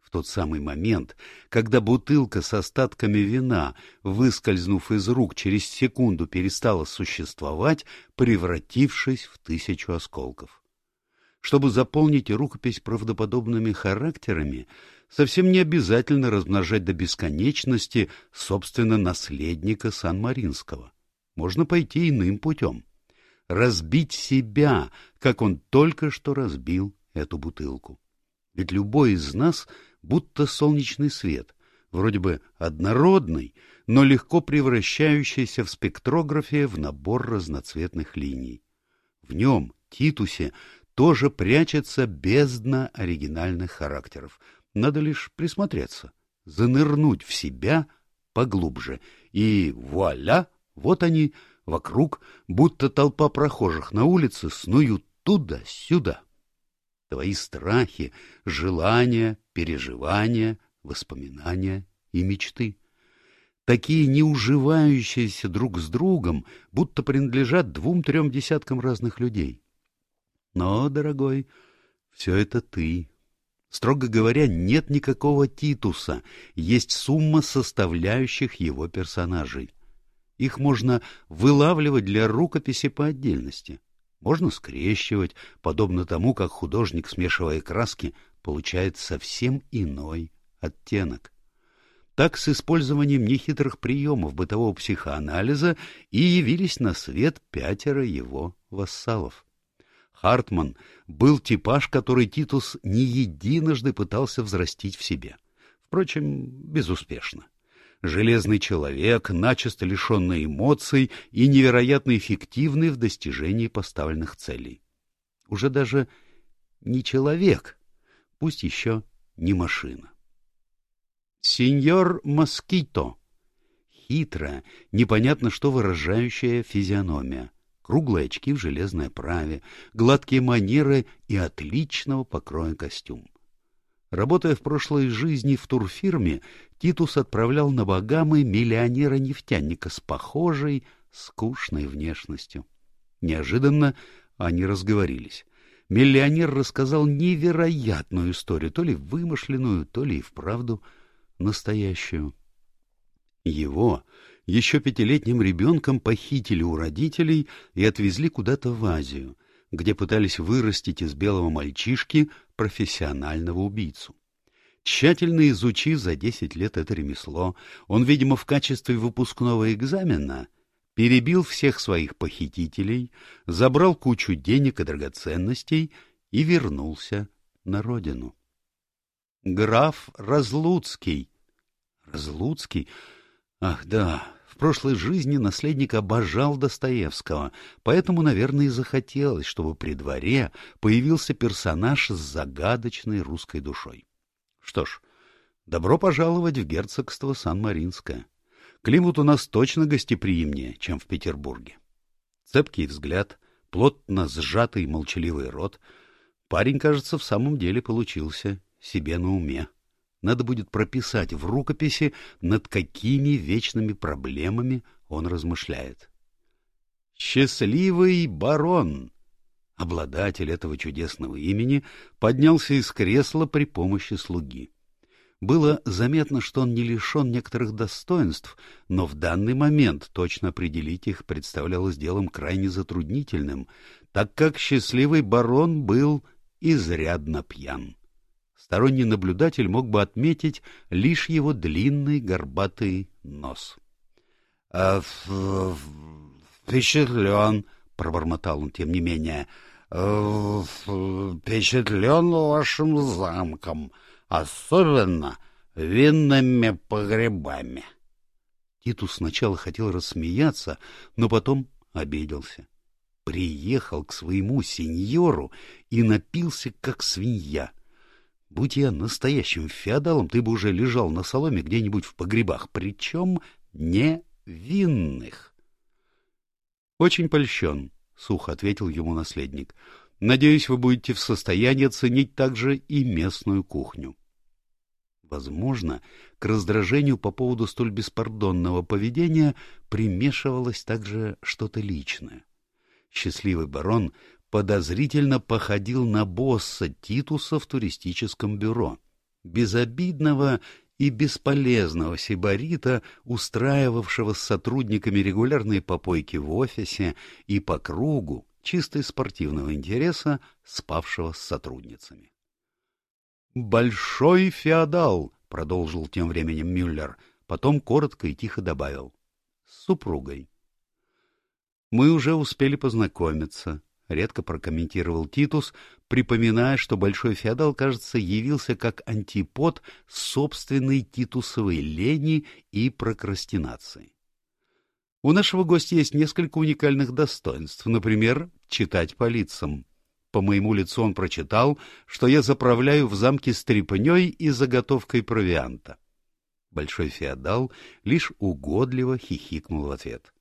В тот самый момент, когда бутылка с остатками вина, выскользнув из рук, через секунду перестала существовать, превратившись в тысячу осколков. Чтобы заполнить рукопись правдоподобными характерами, совсем не обязательно размножать до бесконечности, собственно, наследника Сан-Маринского. Можно пойти иным путем. Разбить себя, как он только что разбил эту бутылку. Ведь любой из нас будто солнечный свет, вроде бы однородный, но легко превращающийся в спектрографе в набор разноцветных линий. В нем, Титусе, тоже прячется бездна оригинальных характеров. Надо лишь присмотреться, занырнуть в себя поглубже. И вуаля, вот они, вокруг, будто толпа прохожих на улице, снуют туда-сюда. Твои страхи, желания, переживания, воспоминания и мечты. Такие не уживающиеся друг с другом, будто принадлежат двум-трем десяткам разных людей. Но, дорогой, все это ты. Строго говоря, нет никакого Титуса, есть сумма составляющих его персонажей. Их можно вылавливать для рукописи по отдельности. Можно скрещивать, подобно тому, как художник, смешивая краски, получает совсем иной оттенок. Так с использованием нехитрых приемов бытового психоанализа и явились на свет пятеро его вассалов. Хартман был типаж, который Титус не единожды пытался взрастить в себе. Впрочем, безуспешно. Железный человек, начисто лишенный эмоций и невероятно эффективный в достижении поставленных целей. Уже даже не человек, пусть еще не машина. Сеньор Москито. Хитрая, непонятно что выражающая физиономия круглые очки в железной оправе, гладкие манеры и отличного покроя костюм. Работая в прошлой жизни в турфирме, Титус отправлял на Багамы миллионера-нефтяника с похожей, скучной внешностью. Неожиданно они разговорились. Миллионер рассказал невероятную историю, то ли вымышленную, то ли и вправду настоящую. Его, еще пятилетним ребенком похитили у родителей и отвезли куда-то в Азию, где пытались вырастить из белого мальчишки профессионального убийцу. Тщательно изучив за десять лет это ремесло, он, видимо, в качестве выпускного экзамена перебил всех своих похитителей, забрал кучу денег и драгоценностей и вернулся на родину. Граф Разлуцкий. Разлуцкий? Ах, да, в прошлой жизни наследник обожал Достоевского, поэтому, наверное, и захотелось, чтобы при дворе появился персонаж с загадочной русской душой. Что ж, добро пожаловать в герцогство Сан-Маринское. Климат у нас точно гостеприимнее, чем в Петербурге. Цепкий взгляд, плотно сжатый молчаливый рот. Парень, кажется, в самом деле получился себе на уме. Надо будет прописать в рукописи, над какими вечными проблемами он размышляет. «Счастливый барон!» Обладатель этого чудесного имени поднялся из кресла при помощи слуги. Было заметно, что он не лишен некоторых достоинств, но в данный момент точно определить их представлялось делом крайне затруднительным, так как счастливый барон был изрядно пьян. Сторонний наблюдатель мог бы отметить лишь его длинный горбатый нос. «А, — Впечатлен, — пробормотал он тем не менее, — впечатлен вашим замком, особенно винными погребами. Титус сначала хотел рассмеяться, но потом обиделся. Приехал к своему сеньору и напился, как свинья. Будь я настоящим феодалом, ты бы уже лежал на соломе где-нибудь в погребах, причем невинных. — Очень польщен, — сухо ответил ему наследник. — Надеюсь, вы будете в состоянии оценить также и местную кухню. Возможно, к раздражению по поводу столь беспардонного поведения примешивалось также что-то личное. Счастливый барон подозрительно походил на босса Титуса в туристическом бюро. Безобидного и бесполезного сибарита, устраивавшего с сотрудниками регулярные попойки в офисе и по кругу, чисто из спортивного интереса, спавшего с сотрудницами. «Большой феодал», — продолжил тем временем Мюллер, потом коротко и тихо добавил, — «с супругой». «Мы уже успели познакомиться», — редко прокомментировал Титус, припоминая, что большой феодал, кажется, явился как антипод собственной титусовой лени и прокрастинации. У нашего гостя есть несколько уникальных достоинств, например, читать по лицам. По моему лицу он прочитал, что я заправляю в замке стрепней и заготовкой провианта. Большой феодал лишь угодливо хихикнул в ответ.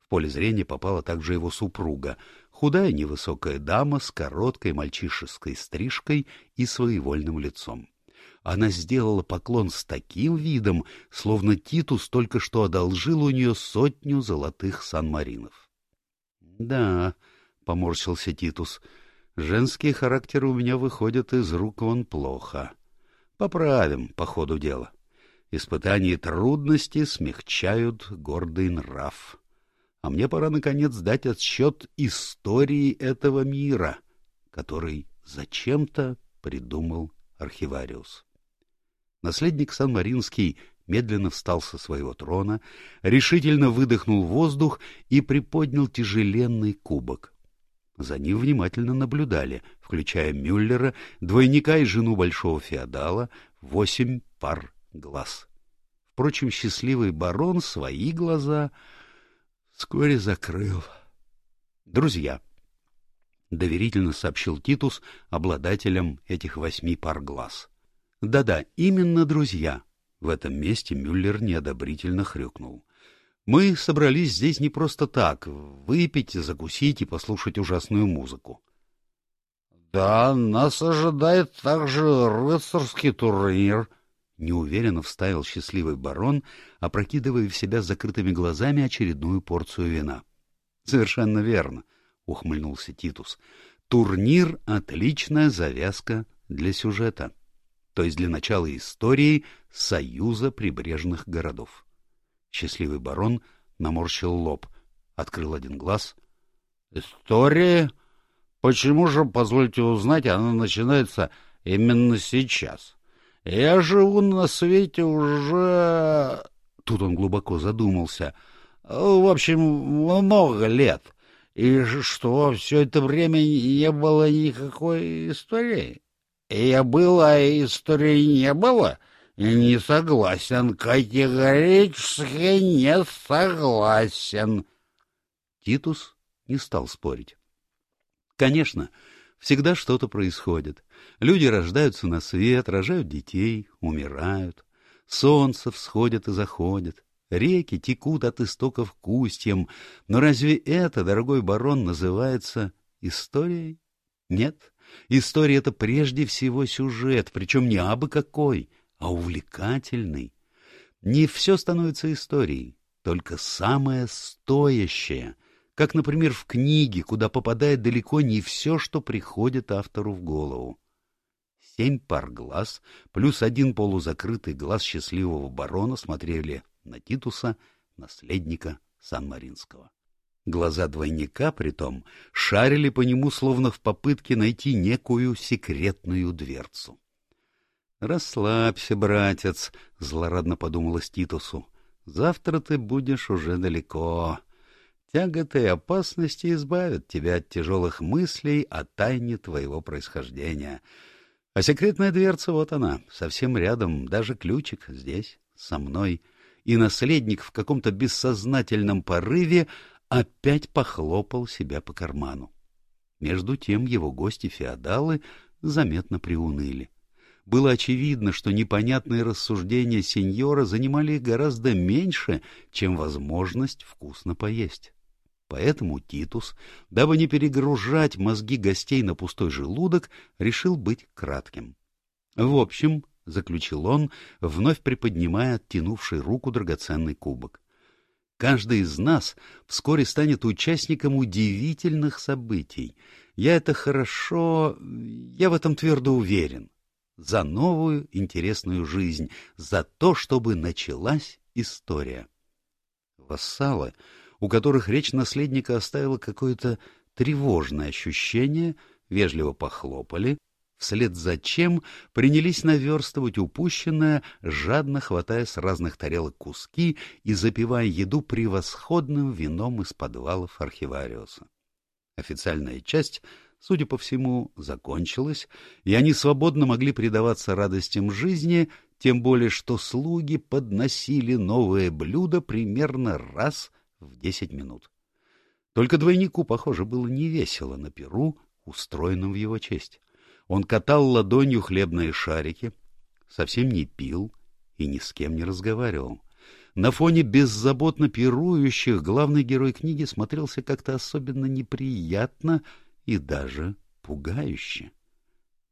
В поле зрения попала также его супруга, худая невысокая дама с короткой мальчишеской стрижкой и своевольным лицом. Она сделала поклон с таким видом, словно Титус только что одолжил у нее сотню золотых санмаринов. — Да, — поморщился Титус, — женские характеры у меня выходят из рук вон плохо. Поправим по ходу дела. Испытания и трудности смягчают гордый нрав а мне пора, наконец, дать отсчет истории этого мира, который зачем-то придумал архивариус. Наследник Сан-Маринский медленно встал со своего трона, решительно выдохнул воздух и приподнял тяжеленный кубок. За ним внимательно наблюдали, включая Мюллера, двойника и жену большого феодала, восемь пар глаз. Впрочем, счастливый барон свои глаза вскоре закрыл. Друзья, — доверительно сообщил Титус обладателям этих восьми пар глаз. Да-да, именно друзья. В этом месте Мюллер неодобрительно хрюкнул. Мы собрались здесь не просто так, выпить, закусить и послушать ужасную музыку. — Да, нас ожидает также рыцарский турнир, Неуверенно вставил счастливый барон, опрокидывая в себя закрытыми глазами очередную порцию вина. — Совершенно верно, — ухмыльнулся Титус. — Турнир — отличная завязка для сюжета, то есть для начала истории Союза прибрежных городов. Счастливый барон наморщил лоб, открыл один глаз. — История? Почему же, позвольте узнать, она начинается именно сейчас? Я живу на свете уже... Тут он глубоко задумался. В общем, много лет. И что, все это время не было никакой истории? Я был, а истории не было? Не согласен, категорически не согласен. Титус не стал спорить. Конечно, всегда что-то происходит. Люди рождаются на свет, рожают детей, умирают. Солнце всходит и заходит. Реки текут от истоков к устьям. Но разве это, дорогой барон, называется историей? Нет. История — это прежде всего сюжет, причем не абы какой, а увлекательный. Не все становится историей, только самое стоящее, как, например, в книге, куда попадает далеко не все, что приходит автору в голову. Семь пар глаз плюс один полузакрытый глаз счастливого барона смотрели на Титуса, наследника Сан-Маринского. Глаза двойника, притом, шарили по нему, словно в попытке найти некую секретную дверцу. «Расслабься, братец», — злорадно подумалось Титусу. «Завтра ты будешь уже далеко. Тяготы и опасности избавят тебя от тяжелых мыслей о тайне твоего происхождения. А секретная дверца вот она, совсем рядом, даже ключик здесь, со мной. И наследник в каком-то бессознательном порыве опять похлопал себя по карману. Между тем его гости-феодалы заметно приуныли. Было очевидно, что непонятные рассуждения сеньора занимали их гораздо меньше, чем возможность вкусно поесть. Поэтому Титус, дабы не перегружать мозги гостей на пустой желудок, решил быть кратким. В общем, — заключил он, вновь приподнимая оттянувший руку драгоценный кубок, — каждый из нас вскоре станет участником удивительных событий. Я это хорошо... я в этом твердо уверен за новую интересную жизнь, за то, чтобы началась история. Вассалы, у которых речь наследника оставила какое-то тревожное ощущение, вежливо похлопали, вслед за чем принялись наверстывать упущенное, жадно хватая с разных тарелок куски и запивая еду превосходным вином из подвалов архивариуса. Официальная часть — судя по всему, закончилась, и они свободно могли предаваться радостям жизни, тем более что слуги подносили новое блюдо примерно раз в десять минут. Только двойнику, похоже, было невесело на перу, устроенном в его честь. Он катал ладонью хлебные шарики, совсем не пил и ни с кем не разговаривал. На фоне беззаботно пирующих главный герой книги смотрелся как-то особенно неприятно и даже пугающе.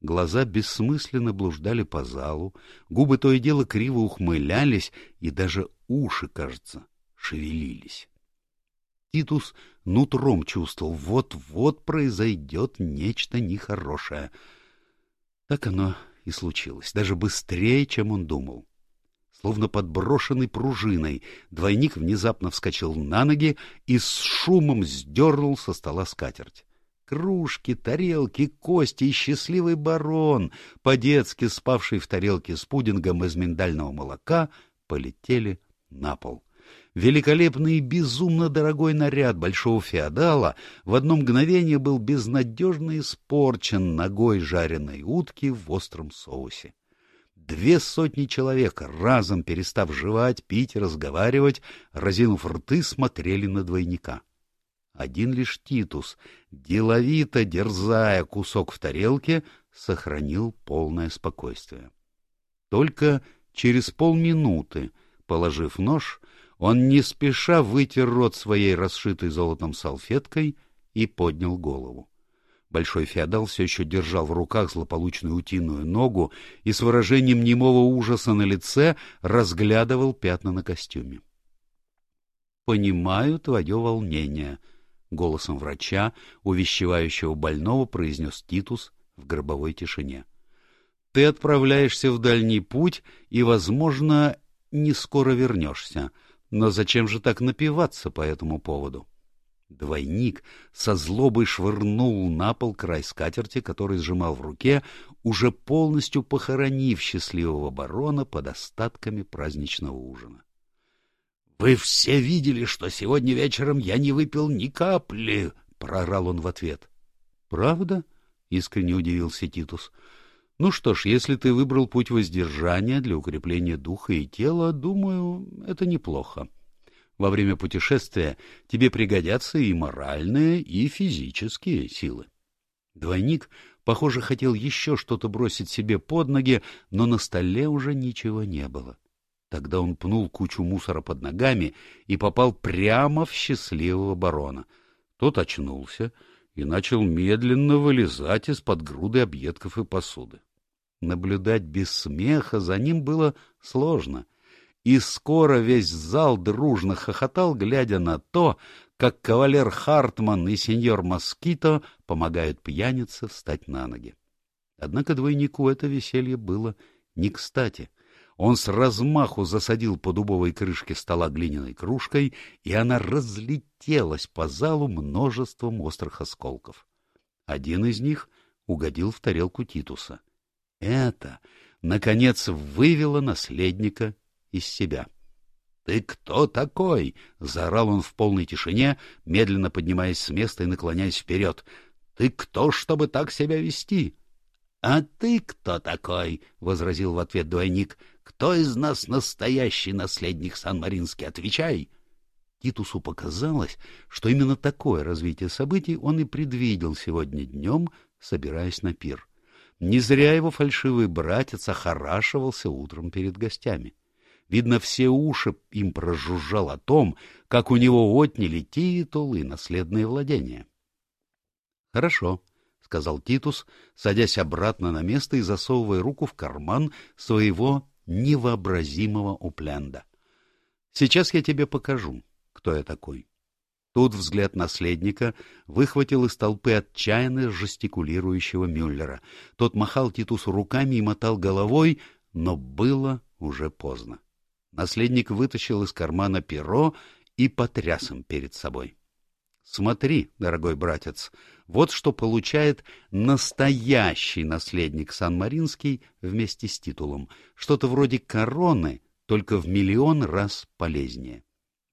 Глаза бессмысленно блуждали по залу, губы то и дело криво ухмылялись, и даже уши, кажется, шевелились. Титус нутром чувствовал, вот-вот произойдет нечто нехорошее. Так оно и случилось, даже быстрее, чем он думал. Словно подброшенный пружиной, двойник внезапно вскочил на ноги и с шумом сдернул со стола скатерть. Кружки, тарелки, кости и счастливый барон, по-детски спавший в тарелке с пудингом из миндального молока, полетели на пол. Великолепный и безумно дорогой наряд большого феодала в одно мгновение был безнадежно испорчен ногой жареной утки в остром соусе. Две сотни человек, разом перестав жевать, пить разговаривать, разинув рты, смотрели на двойника. Один лишь Титус, деловито дерзая кусок в тарелке, сохранил полное спокойствие. Только через полминуты, положив нож, он не спеша вытер рот своей расшитой золотом салфеткой и поднял голову. Большой феодал все еще держал в руках злополучную утиную ногу и с выражением немого ужаса на лице разглядывал пятна на костюме. — Понимаю твое волнение, голосом врача, увещевающего больного, произнес Титус в гробовой тишине. Ты отправляешься в дальний путь и, возможно, не скоро вернешься. Но зачем же так напиваться по этому поводу? Двойник со злобой швырнул на пол край скатерти, который сжимал в руке, уже полностью похоронив счастливого барона под остатками праздничного ужина. «Вы все видели, что сегодня вечером я не выпил ни капли!» — прорал он в ответ. «Правда?» — искренне удивился Титус. «Ну что ж, если ты выбрал путь воздержания для укрепления духа и тела, думаю, это неплохо. Во время путешествия тебе пригодятся и моральные, и физические силы». Двойник, похоже, хотел еще что-то бросить себе под ноги, но на столе уже ничего не было. Тогда он пнул кучу мусора под ногами и попал прямо в счастливого барона. Тот очнулся и начал медленно вылезать из-под груды объедков и посуды. Наблюдать без смеха за ним было сложно, и скоро весь зал дружно хохотал, глядя на то, как кавалер Хартман и сеньор Москито помогают пьянице встать на ноги. Однако двойнику это веселье было не кстати. Он с размаху засадил по дубовой крышке стола глиняной кружкой, и она разлетелась по залу множеством острых осколков. Один из них угодил в тарелку Титуса. Это, наконец, вывело наследника из себя. — Ты кто такой? — заорал он в полной тишине, медленно поднимаясь с места и наклоняясь вперед. — Ты кто, чтобы так себя вести? — А ты кто такой? — возразил в ответ двойник. — Кто из нас настоящий наследник Сан-Маринский? Отвечай! Титусу показалось, что именно такое развитие событий он и предвидел сегодня днем, собираясь на пир. Не зря его фальшивый братец охорашивался утром перед гостями. — Видно, все уши им прожужжал о том, как у него отняли титул и наследные владения. — Хорошо, — сказал Титус, садясь обратно на место и засовывая руку в карман своего невообразимого упленда. — Сейчас я тебе покажу, кто я такой. Тут взгляд наследника выхватил из толпы отчаянно жестикулирующего Мюллера. Тот махал Титусу руками и мотал головой, но было уже поздно. Наследник вытащил из кармана перо и потряс им перед собой. Смотри, дорогой братец, вот что получает настоящий наследник Сан-Маринский вместе с титулом. Что-то вроде короны, только в миллион раз полезнее.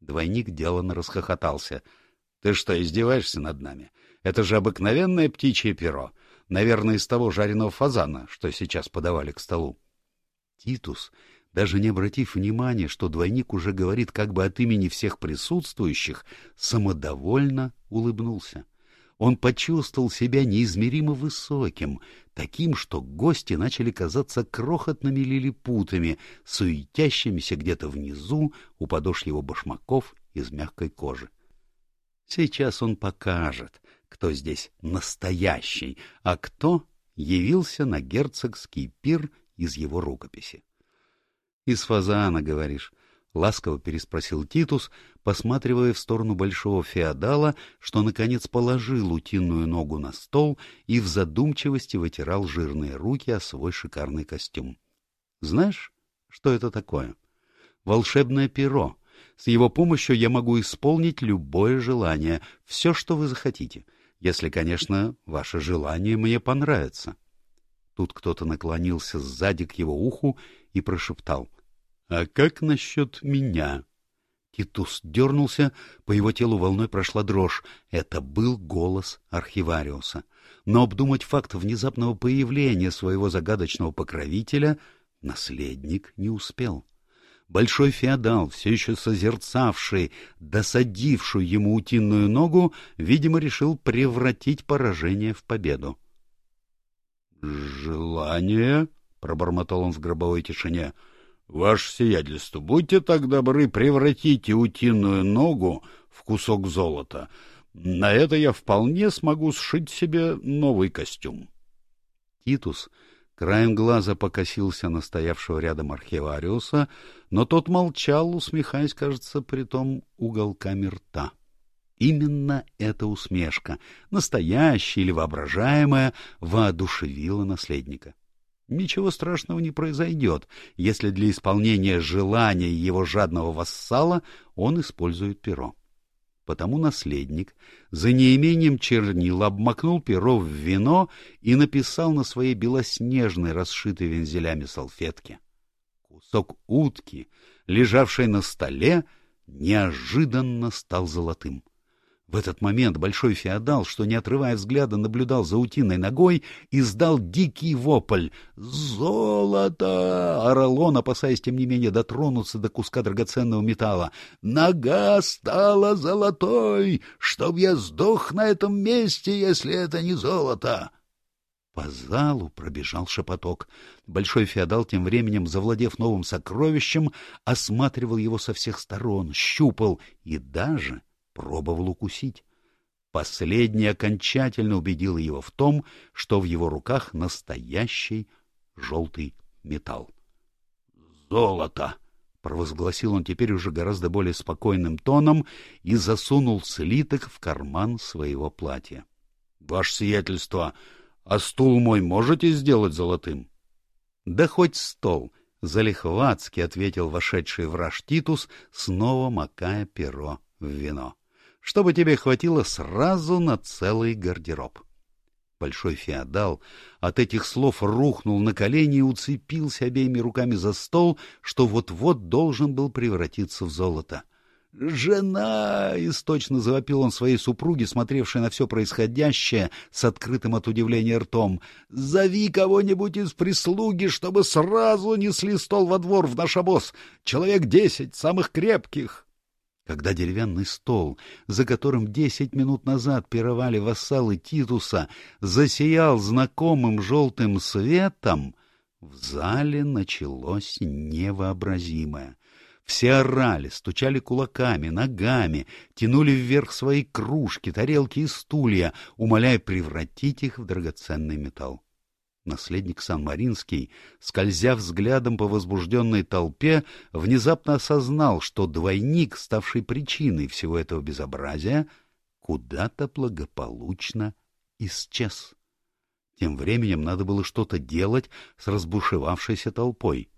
Двойник деланно расхохотался. — Ты что, издеваешься над нами? Это же обыкновенное птичье перо. Наверное, из того жареного фазана, что сейчас подавали к столу. Титус даже не обратив внимания, что двойник уже говорит как бы от имени всех присутствующих, самодовольно улыбнулся. Он почувствовал себя неизмеримо высоким, таким, что гости начали казаться крохотными лилипутами, суетящимися где-то внизу у подошв его башмаков из мягкой кожи. Сейчас он покажет, кто здесь настоящий, а кто явился на герцогский пир из его рукописи. Из фазана, говоришь? — ласково переспросил Титус, посматривая в сторону большого феодала, что, наконец, положил утиную ногу на стол и в задумчивости вытирал жирные руки о свой шикарный костюм. — Знаешь, что это такое? Волшебное перо. С его помощью я могу исполнить любое желание, все, что вы захотите, если, конечно, ваше желание мне понравится. Тут кто-то наклонился сзади к его уху и прошептал — «А как насчет меня?» Титус дернулся, по его телу волной прошла дрожь. Это был голос архивариуса. Но обдумать факт внезапного появления своего загадочного покровителя наследник не успел. Большой феодал, все еще созерцавший, досадившую ему утиную ногу, видимо, решил превратить поражение в победу. «Желание?» — пробормотал он в гробовой тишине — Ваше сиятельство, будьте так добры, превратите утиную ногу в кусок золота. На это я вполне смогу сшить себе новый костюм. Титус краем глаза покосился на стоявшего рядом архивариуса, но тот молчал, усмехаясь, кажется, при том уголками рта. Именно эта усмешка, настоящая или воображаемая, воодушевила наследника. Ничего страшного не произойдет, если для исполнения желания его жадного вассала он использует перо. Потому наследник за неимением чернил обмакнул перо в вино и написал на своей белоснежной, расшитой вензелями салфетке. Кусок утки, лежавший на столе, неожиданно стал золотым. В этот момент большой феодал, что не отрывая взгляда наблюдал за утиной ногой, издал дикий вопль. «Золото!» — орал он, опасаясь, тем не менее, дотронуться до куска драгоценного металла. «Нога стала золотой! Чтоб я сдох на этом месте, если это не золото!» По залу пробежал шепоток. Большой феодал, тем временем, завладев новым сокровищем, осматривал его со всех сторон, щупал и даже пробовал укусить. Последний окончательно убедил его в том, что в его руках настоящий желтый металл. «Золото!» — провозгласил он теперь уже гораздо более спокойным тоном и засунул слиток в карман своего платья. — Ваше сиятельство, а стул мой можете сделать золотым? — Да хоть стол! — залихватски ответил вошедший враж Титус, снова макая перо в вино. — Чтобы тебе хватило сразу на целый гардероб. — Большой феодал от этих слов рухнул на колени и уцепился обеими руками за стол, что вот-вот должен был превратиться в золото. «Жена!» — источно завопил он своей супруге, смотревшей на все происходящее с открытым от удивления ртом. «Зови кого-нибудь из прислуги, чтобы сразу несли стол во двор в наш обоз. Человек десять, самых крепких!» Когда деревянный стол, за которым десять минут назад пировали вассалы Титуса, засиял знакомым желтым светом, в зале началось невообразимое. Все орали, стучали кулаками, ногами, тянули вверх свои кружки, тарелки и стулья, умоляя превратить их в драгоценный металл. Наследник Сан-Маринский, скользя взглядом по возбужденной толпе, внезапно осознал, что двойник, ставший причиной всего этого безобразия, куда-то благополучно исчез. Тем временем надо было что-то делать с разбушевавшейся толпой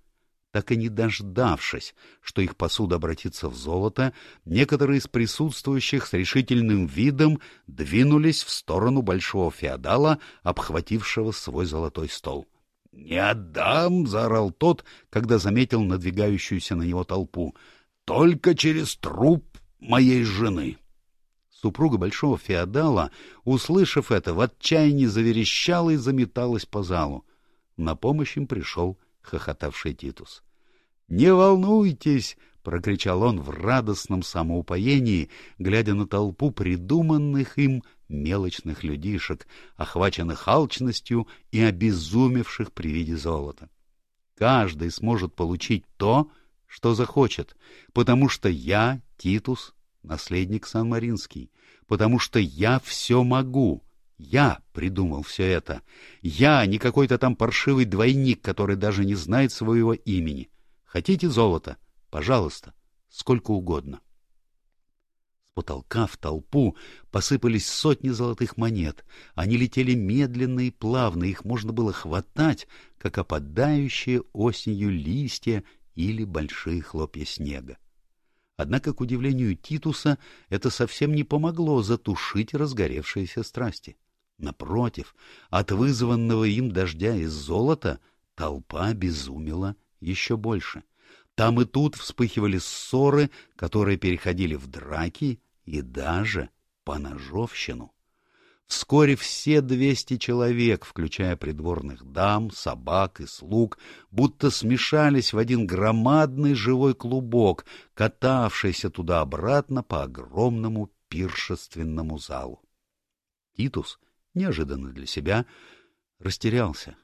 так и не дождавшись, что их посуда обратится в золото, некоторые из присутствующих с решительным видом двинулись в сторону большого феодала, обхватившего свой золотой стол. — Не отдам! — заорал тот, когда заметил надвигающуюся на него толпу. — Только через труп моей жены! Супруга большого феодала, услышав это, в отчаянии заверещала и заметалась по залу. На помощь им пришел хохотавший Титус. «Не волнуйтесь!» — прокричал он в радостном самоупоении, глядя на толпу придуманных им мелочных людишек, охваченных алчностью и обезумевших при виде золота. Каждый сможет получить то, что захочет, потому что я, Титус, наследник Сан-Маринский, потому что я все могу, я придумал все это. Я, а не какой-то там паршивый двойник, который даже не знает своего имени. Хотите золото? Пожалуйста, сколько угодно. С потолка в толпу посыпались сотни золотых монет. Они летели медленно и плавно, их можно было хватать, как опадающие осенью листья или большие хлопья снега. Однако, к удивлению Титуса, это совсем не помогло затушить разгоревшиеся страсти. Напротив, от вызванного им дождя из золота толпа обезумела еще больше. Там и тут вспыхивали ссоры, которые переходили в драки и даже по ножовщину. Вскоре все двести человек, включая придворных дам, собак и слуг, будто смешались в один громадный живой клубок, катавшийся туда-обратно по огромному пиршественному залу. Титус — неожиданно для себя, растерялся.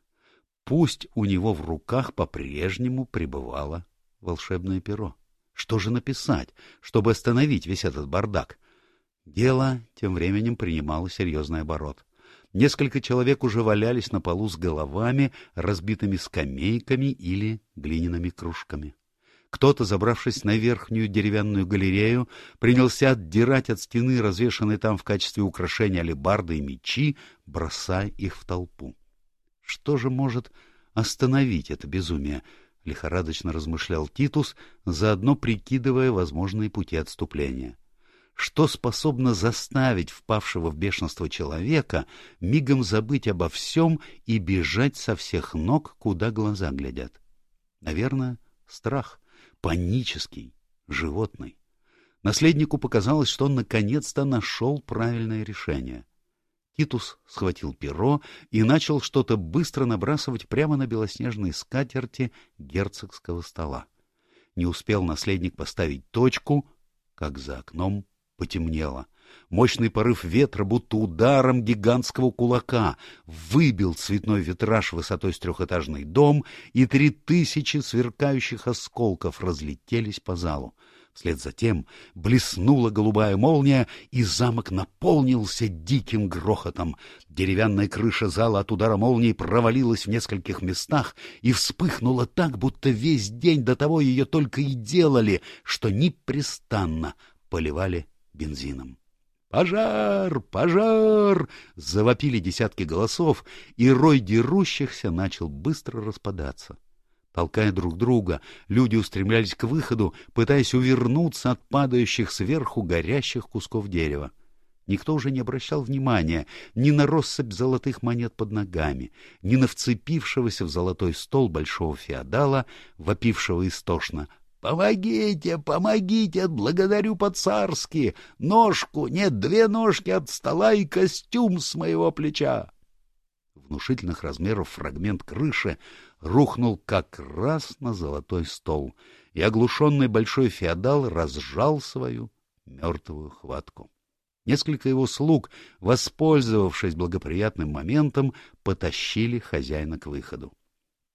Пусть у него в руках по-прежнему пребывало волшебное перо. Что же написать, чтобы остановить весь этот бардак? Дело тем временем принимало серьезный оборот. Несколько человек уже валялись на полу с головами, разбитыми скамейками или глиняными кружками. Кто-то, забравшись на верхнюю деревянную галерею, принялся отдирать от стены развешанные там в качестве украшения алебарды и мечи, бросая их в толпу. Что же может остановить это безумие? — лихорадочно размышлял Титус, заодно прикидывая возможные пути отступления. Что способно заставить впавшего в бешенство человека мигом забыть обо всем и бежать со всех ног, куда глаза глядят? Наверное, страх — панический, животный. Наследнику показалось, что он наконец-то нашел правильное решение. Титус схватил перо и начал что-то быстро набрасывать прямо на белоснежной скатерти герцогского стола. Не успел наследник поставить точку, как за окном потемнело. Мощный порыв ветра, будто ударом гигантского кулака, выбил цветной витраж высотой с трехэтажный дом, и три тысячи сверкающих осколков разлетелись по залу. Вслед за тем блеснула голубая молния, и замок наполнился диким грохотом. Деревянная крыша зала от удара молнии провалилась в нескольких местах и вспыхнула так, будто весь день до того ее только и делали, что непрестанно поливали бензином. «Пожар! Пожар!» — завопили десятки голосов, и рой дерущихся начал быстро распадаться. Толкая друг друга, люди устремлялись к выходу, пытаясь увернуться от падающих сверху горящих кусков дерева. Никто уже не обращал внимания ни на россыпь золотых монет под ногами, ни на вцепившегося в золотой стол большого феодала, вопившего истошно. «Помогите, помогите, благодарю по-царски! Ножку, нет, две ножки от стола и костюм с моего плеча!» Внушительных размеров фрагмент крыши рухнул как раз на золотой стол, и оглушенный большой феодал разжал свою мертвую хватку. Несколько его слуг, воспользовавшись благоприятным моментом, потащили хозяина к выходу.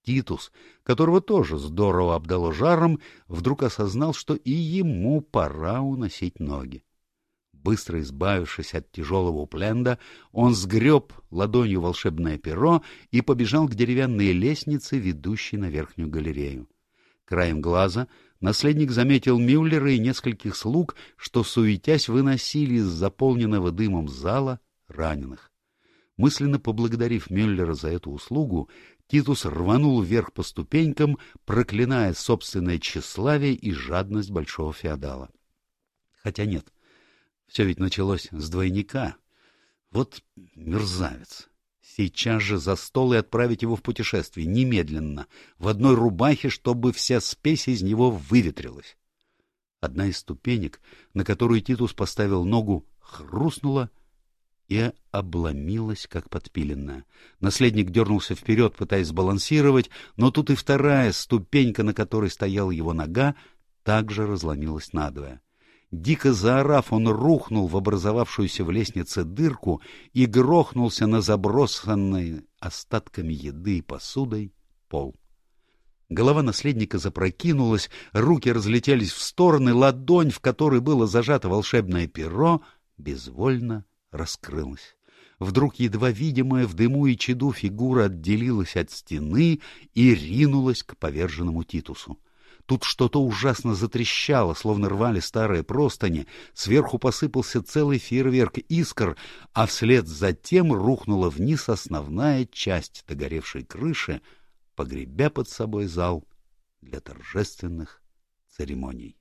Титус, которого тоже здорово обдало жаром, вдруг осознал, что и ему пора уносить ноги. Быстро избавившись от тяжелого пленда, он сгреб ладонью волшебное перо и побежал к деревянной лестнице, ведущей на верхнюю галерею. Краем глаза наследник заметил Мюллера и нескольких слуг, что, суетясь, выносили из заполненного дымом зала раненых. Мысленно поблагодарив Мюллера за эту услугу, Титус рванул вверх по ступенькам, проклиная собственное тщеславие и жадность большого феодала. Хотя нет, все ведь началось с двойника. Вот мерзавец. Сейчас же за стол и отправить его в путешествие, немедленно, в одной рубахе, чтобы вся спесь из него выветрилась. Одна из ступенек, на которую Титус поставил ногу, хрустнула и обломилась, как подпиленная. Наследник дернулся вперед, пытаясь сбалансировать, но тут и вторая ступенька, на которой стояла его нога, также разломилась надвое. Дико заорав, он рухнул в образовавшуюся в лестнице дырку и грохнулся на забросанный остатками еды и посудой пол. Голова наследника запрокинулась, руки разлетелись в стороны, ладонь, в которой было зажато волшебное перо, безвольно раскрылась. Вдруг едва видимая в дыму и чаду фигура отделилась от стены и ринулась к поверженному Титусу. Тут что-то ужасно затрещало, словно рвали старые простыни, сверху посыпался целый фейерверк искр, а вслед за тем рухнула вниз основная часть догоревшей крыши, погребя под собой зал для торжественных церемоний.